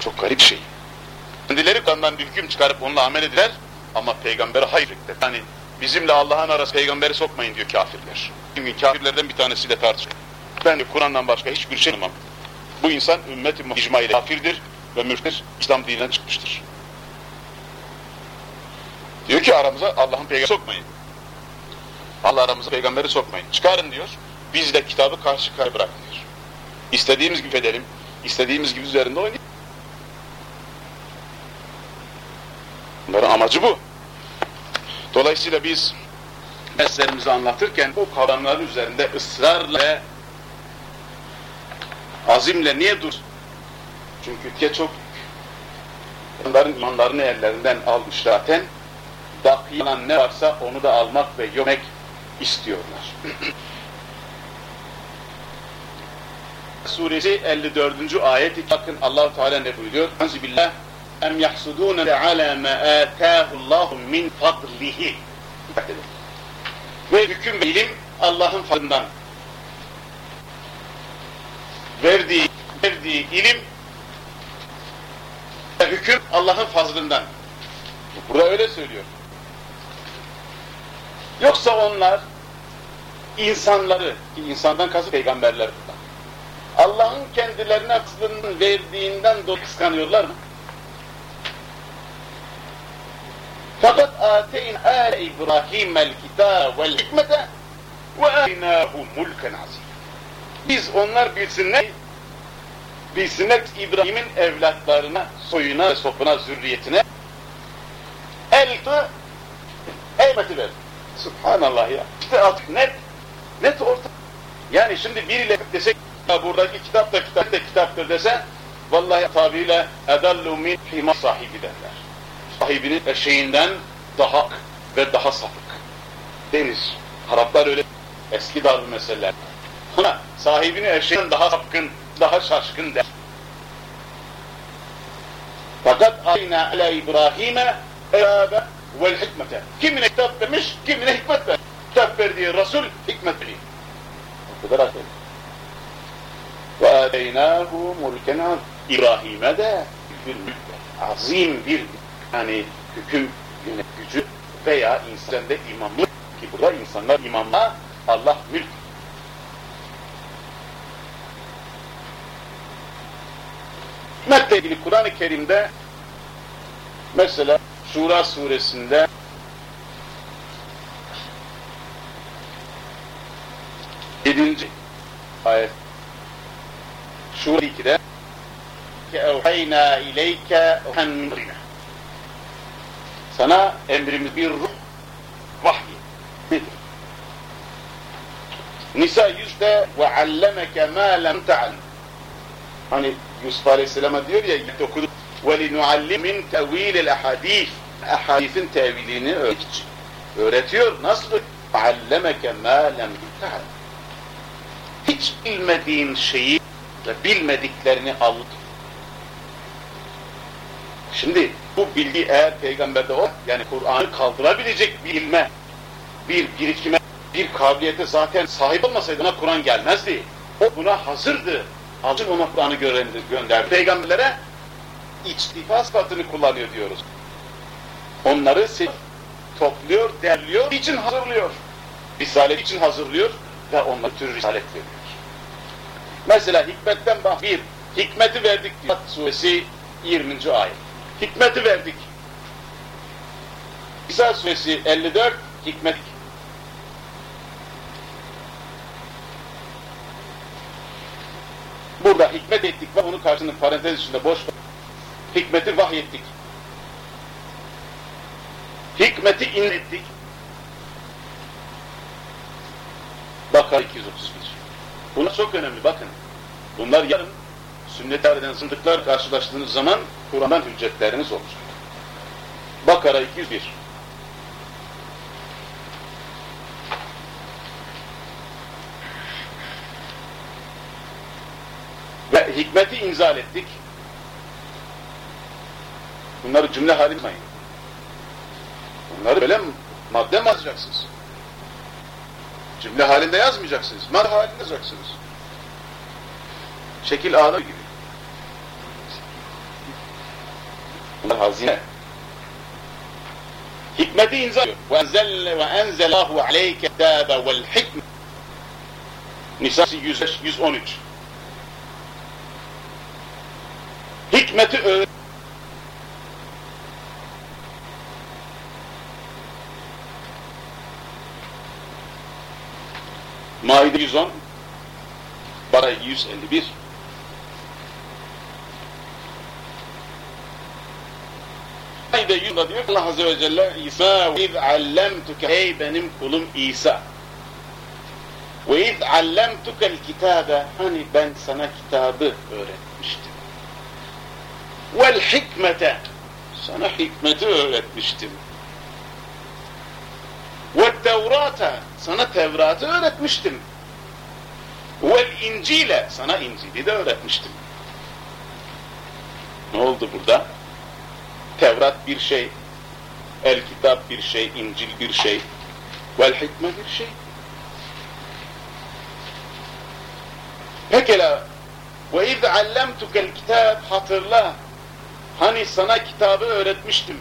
Çok garip şey. Kendileri kandan bir hüküm çıkarıp onunla amel ediler ama peygambere hayır ettiler. Yani bizimle Allah'ın arası peygamberi sokmayın diyor kafirler. Çünkü kafirlerden bir tanesiyle tartışıyor. Ben de Kur'an'dan başka hiçbir şey anlamam. Bu insan ümmet-i icma ile kafirdir ve mürtdir, İslam dininden çıkmıştır. Diyor ki aramıza Allah'ın peygamberi sokmayın. Allah aramıza peygamberi sokmayın. Çıkarın diyor. Biz de kitabı karşı karşı bırakın diyor. İstediğimiz gibi edelim, istediğimiz gibi üzerinde oynayalım. Bunların amacı bu. Dolayısıyla biz mesleğimizi anlatırken bu kavramların üzerinde ısrarla ve azimle niye dur? Çünkü ülke çok onların imanlarını ellerinden almış zaten. Baki olan ne varsa onu da almak ve yemek istiyorlar. Suresi 54. ayet bakın Allah Teala ne buyuruyor? Euzubillah em yahsudun ala ma ataahu Allah min fadlihi. Ve hüküm ve ilim Allah'ın fadlından. Verdiği verdiği ilim ve hüküm Allah'ın fazlından. Burada öyle söylüyor. Yoksa onlar insanları, ki insandan kasıt peygamberler. Allah'ın kendilerine fazlının verdiğinden dolayı kıskanıyorlar mı? Fakat ateyn âle İbrahim'el kitâb vel hikmete ve âtinâhu mulken azîm. Biz onlar bilsinler, bilsinler İbrahim'in evlatlarına, soyuna sopuna, zürriyetine el-tı hikmeti ver. Subhanallah ya. İşte artık net, net orta. Yani şimdi biriyle desek ya buradaki kitap da kitap da kitaptır dese vallahi tabiriyle edallu min hima sahibi derler. Sahibinin eşeğinden daha ve daha sapık. Deniz. Araplar öyle eski darlı meseleler. Ama sahibini eşeğinden daha sapkın, daha şaşkın der. Fakat ayna ala İbrahim'e erabe vel hikmete. Kimine kitap vermiş, kimine hikmet ver. Kitap verdiği Resul hikmet veriyor. O kadar akıl. Ve adeynâhu mulken İbrahim'e de bir azim bir yani hüküm gücü veya insanda imamlık ki burada insanlar imamla Allah mülk. Hikmetle ilgili Kur'an-ı Kerim'de mesela Şura suresinde yedinci ayet. Şura 2'de evhayna ileyke emrina sana emrimiz bir ruh vahyi. Nisa 100'de ve allemeke ma lem ta'lem. Hani Yusuf Aleyhisselam'a diyor ya okudu ve linuallimin ehadifin tevilini öğretiyor. Nasıl? Allemeke ma lem. Hiç bilmediğin şeyi ve bilmediklerini anlat. Şimdi bu bilgi eğer peygamberde o yani Kur'an'ı kaldırabilecek bir ilme, bir birikime, bir kabiliyete zaten sahip olmasaydı ona Kur'an gelmezdi. O buna hazırdı. Hazır ona Kur'an'ı gönderdi. Peygamberlere içtifa sıfatını kullanıyor diyoruz. Onları topluyor, derliyor, için hazırlıyor. Risalet için hazırlıyor ve onlara tür risalet veriyor. Mesela hikmetten bir, hikmeti verdik diyor. Suresi 20. ayet. Hikmeti verdik. İsa suresi 54, hikmet. hikmet ettik. Bak onun karşısında parantez içinde boş. Hikmeti vahyettik. Hikmeti inlettik. Bakara 231. Buna çok önemli bakın. Bunlar yarın sünnet eden zındıklar karşılaştığınız zaman Kur'an'dan hüccetleriniz olacak. Bakara 201. Ve hikmeti inzal ettik. Bunları cümle halinde. Bunları böyle madde mi yazacaksınız? Cümle halinde yazmayacaksınız. Madde halinde yazacaksınız. Şekil ağda gibi. Bunlar hazine. Hikmeti inzal ediyor. Ve enzelahu aleyke kitabe vel hikme. Nisa 105, 113. Hikmeti öğret. Maide 110, Bara 151. Maide 110'da diyor Allah Azze ve Celle İsa ve iz allemtuke ey benim kulum İsa. Ve iz allemtukel kitabe hani ben sana kitabı öğretmiştim. Vel hikmete sana hikmeti öğretmiştim tevrata sana Tevrat'ı öğretmiştim. Vel incile sana İncil'i de öğretmiştim. Ne oldu burada? Tevrat bir şey el kitap bir şey İncil bir şey vel hikme bir şey. Pekala ve iz allemtukel kitab hatırla. Hani sana kitabı öğretmiştim.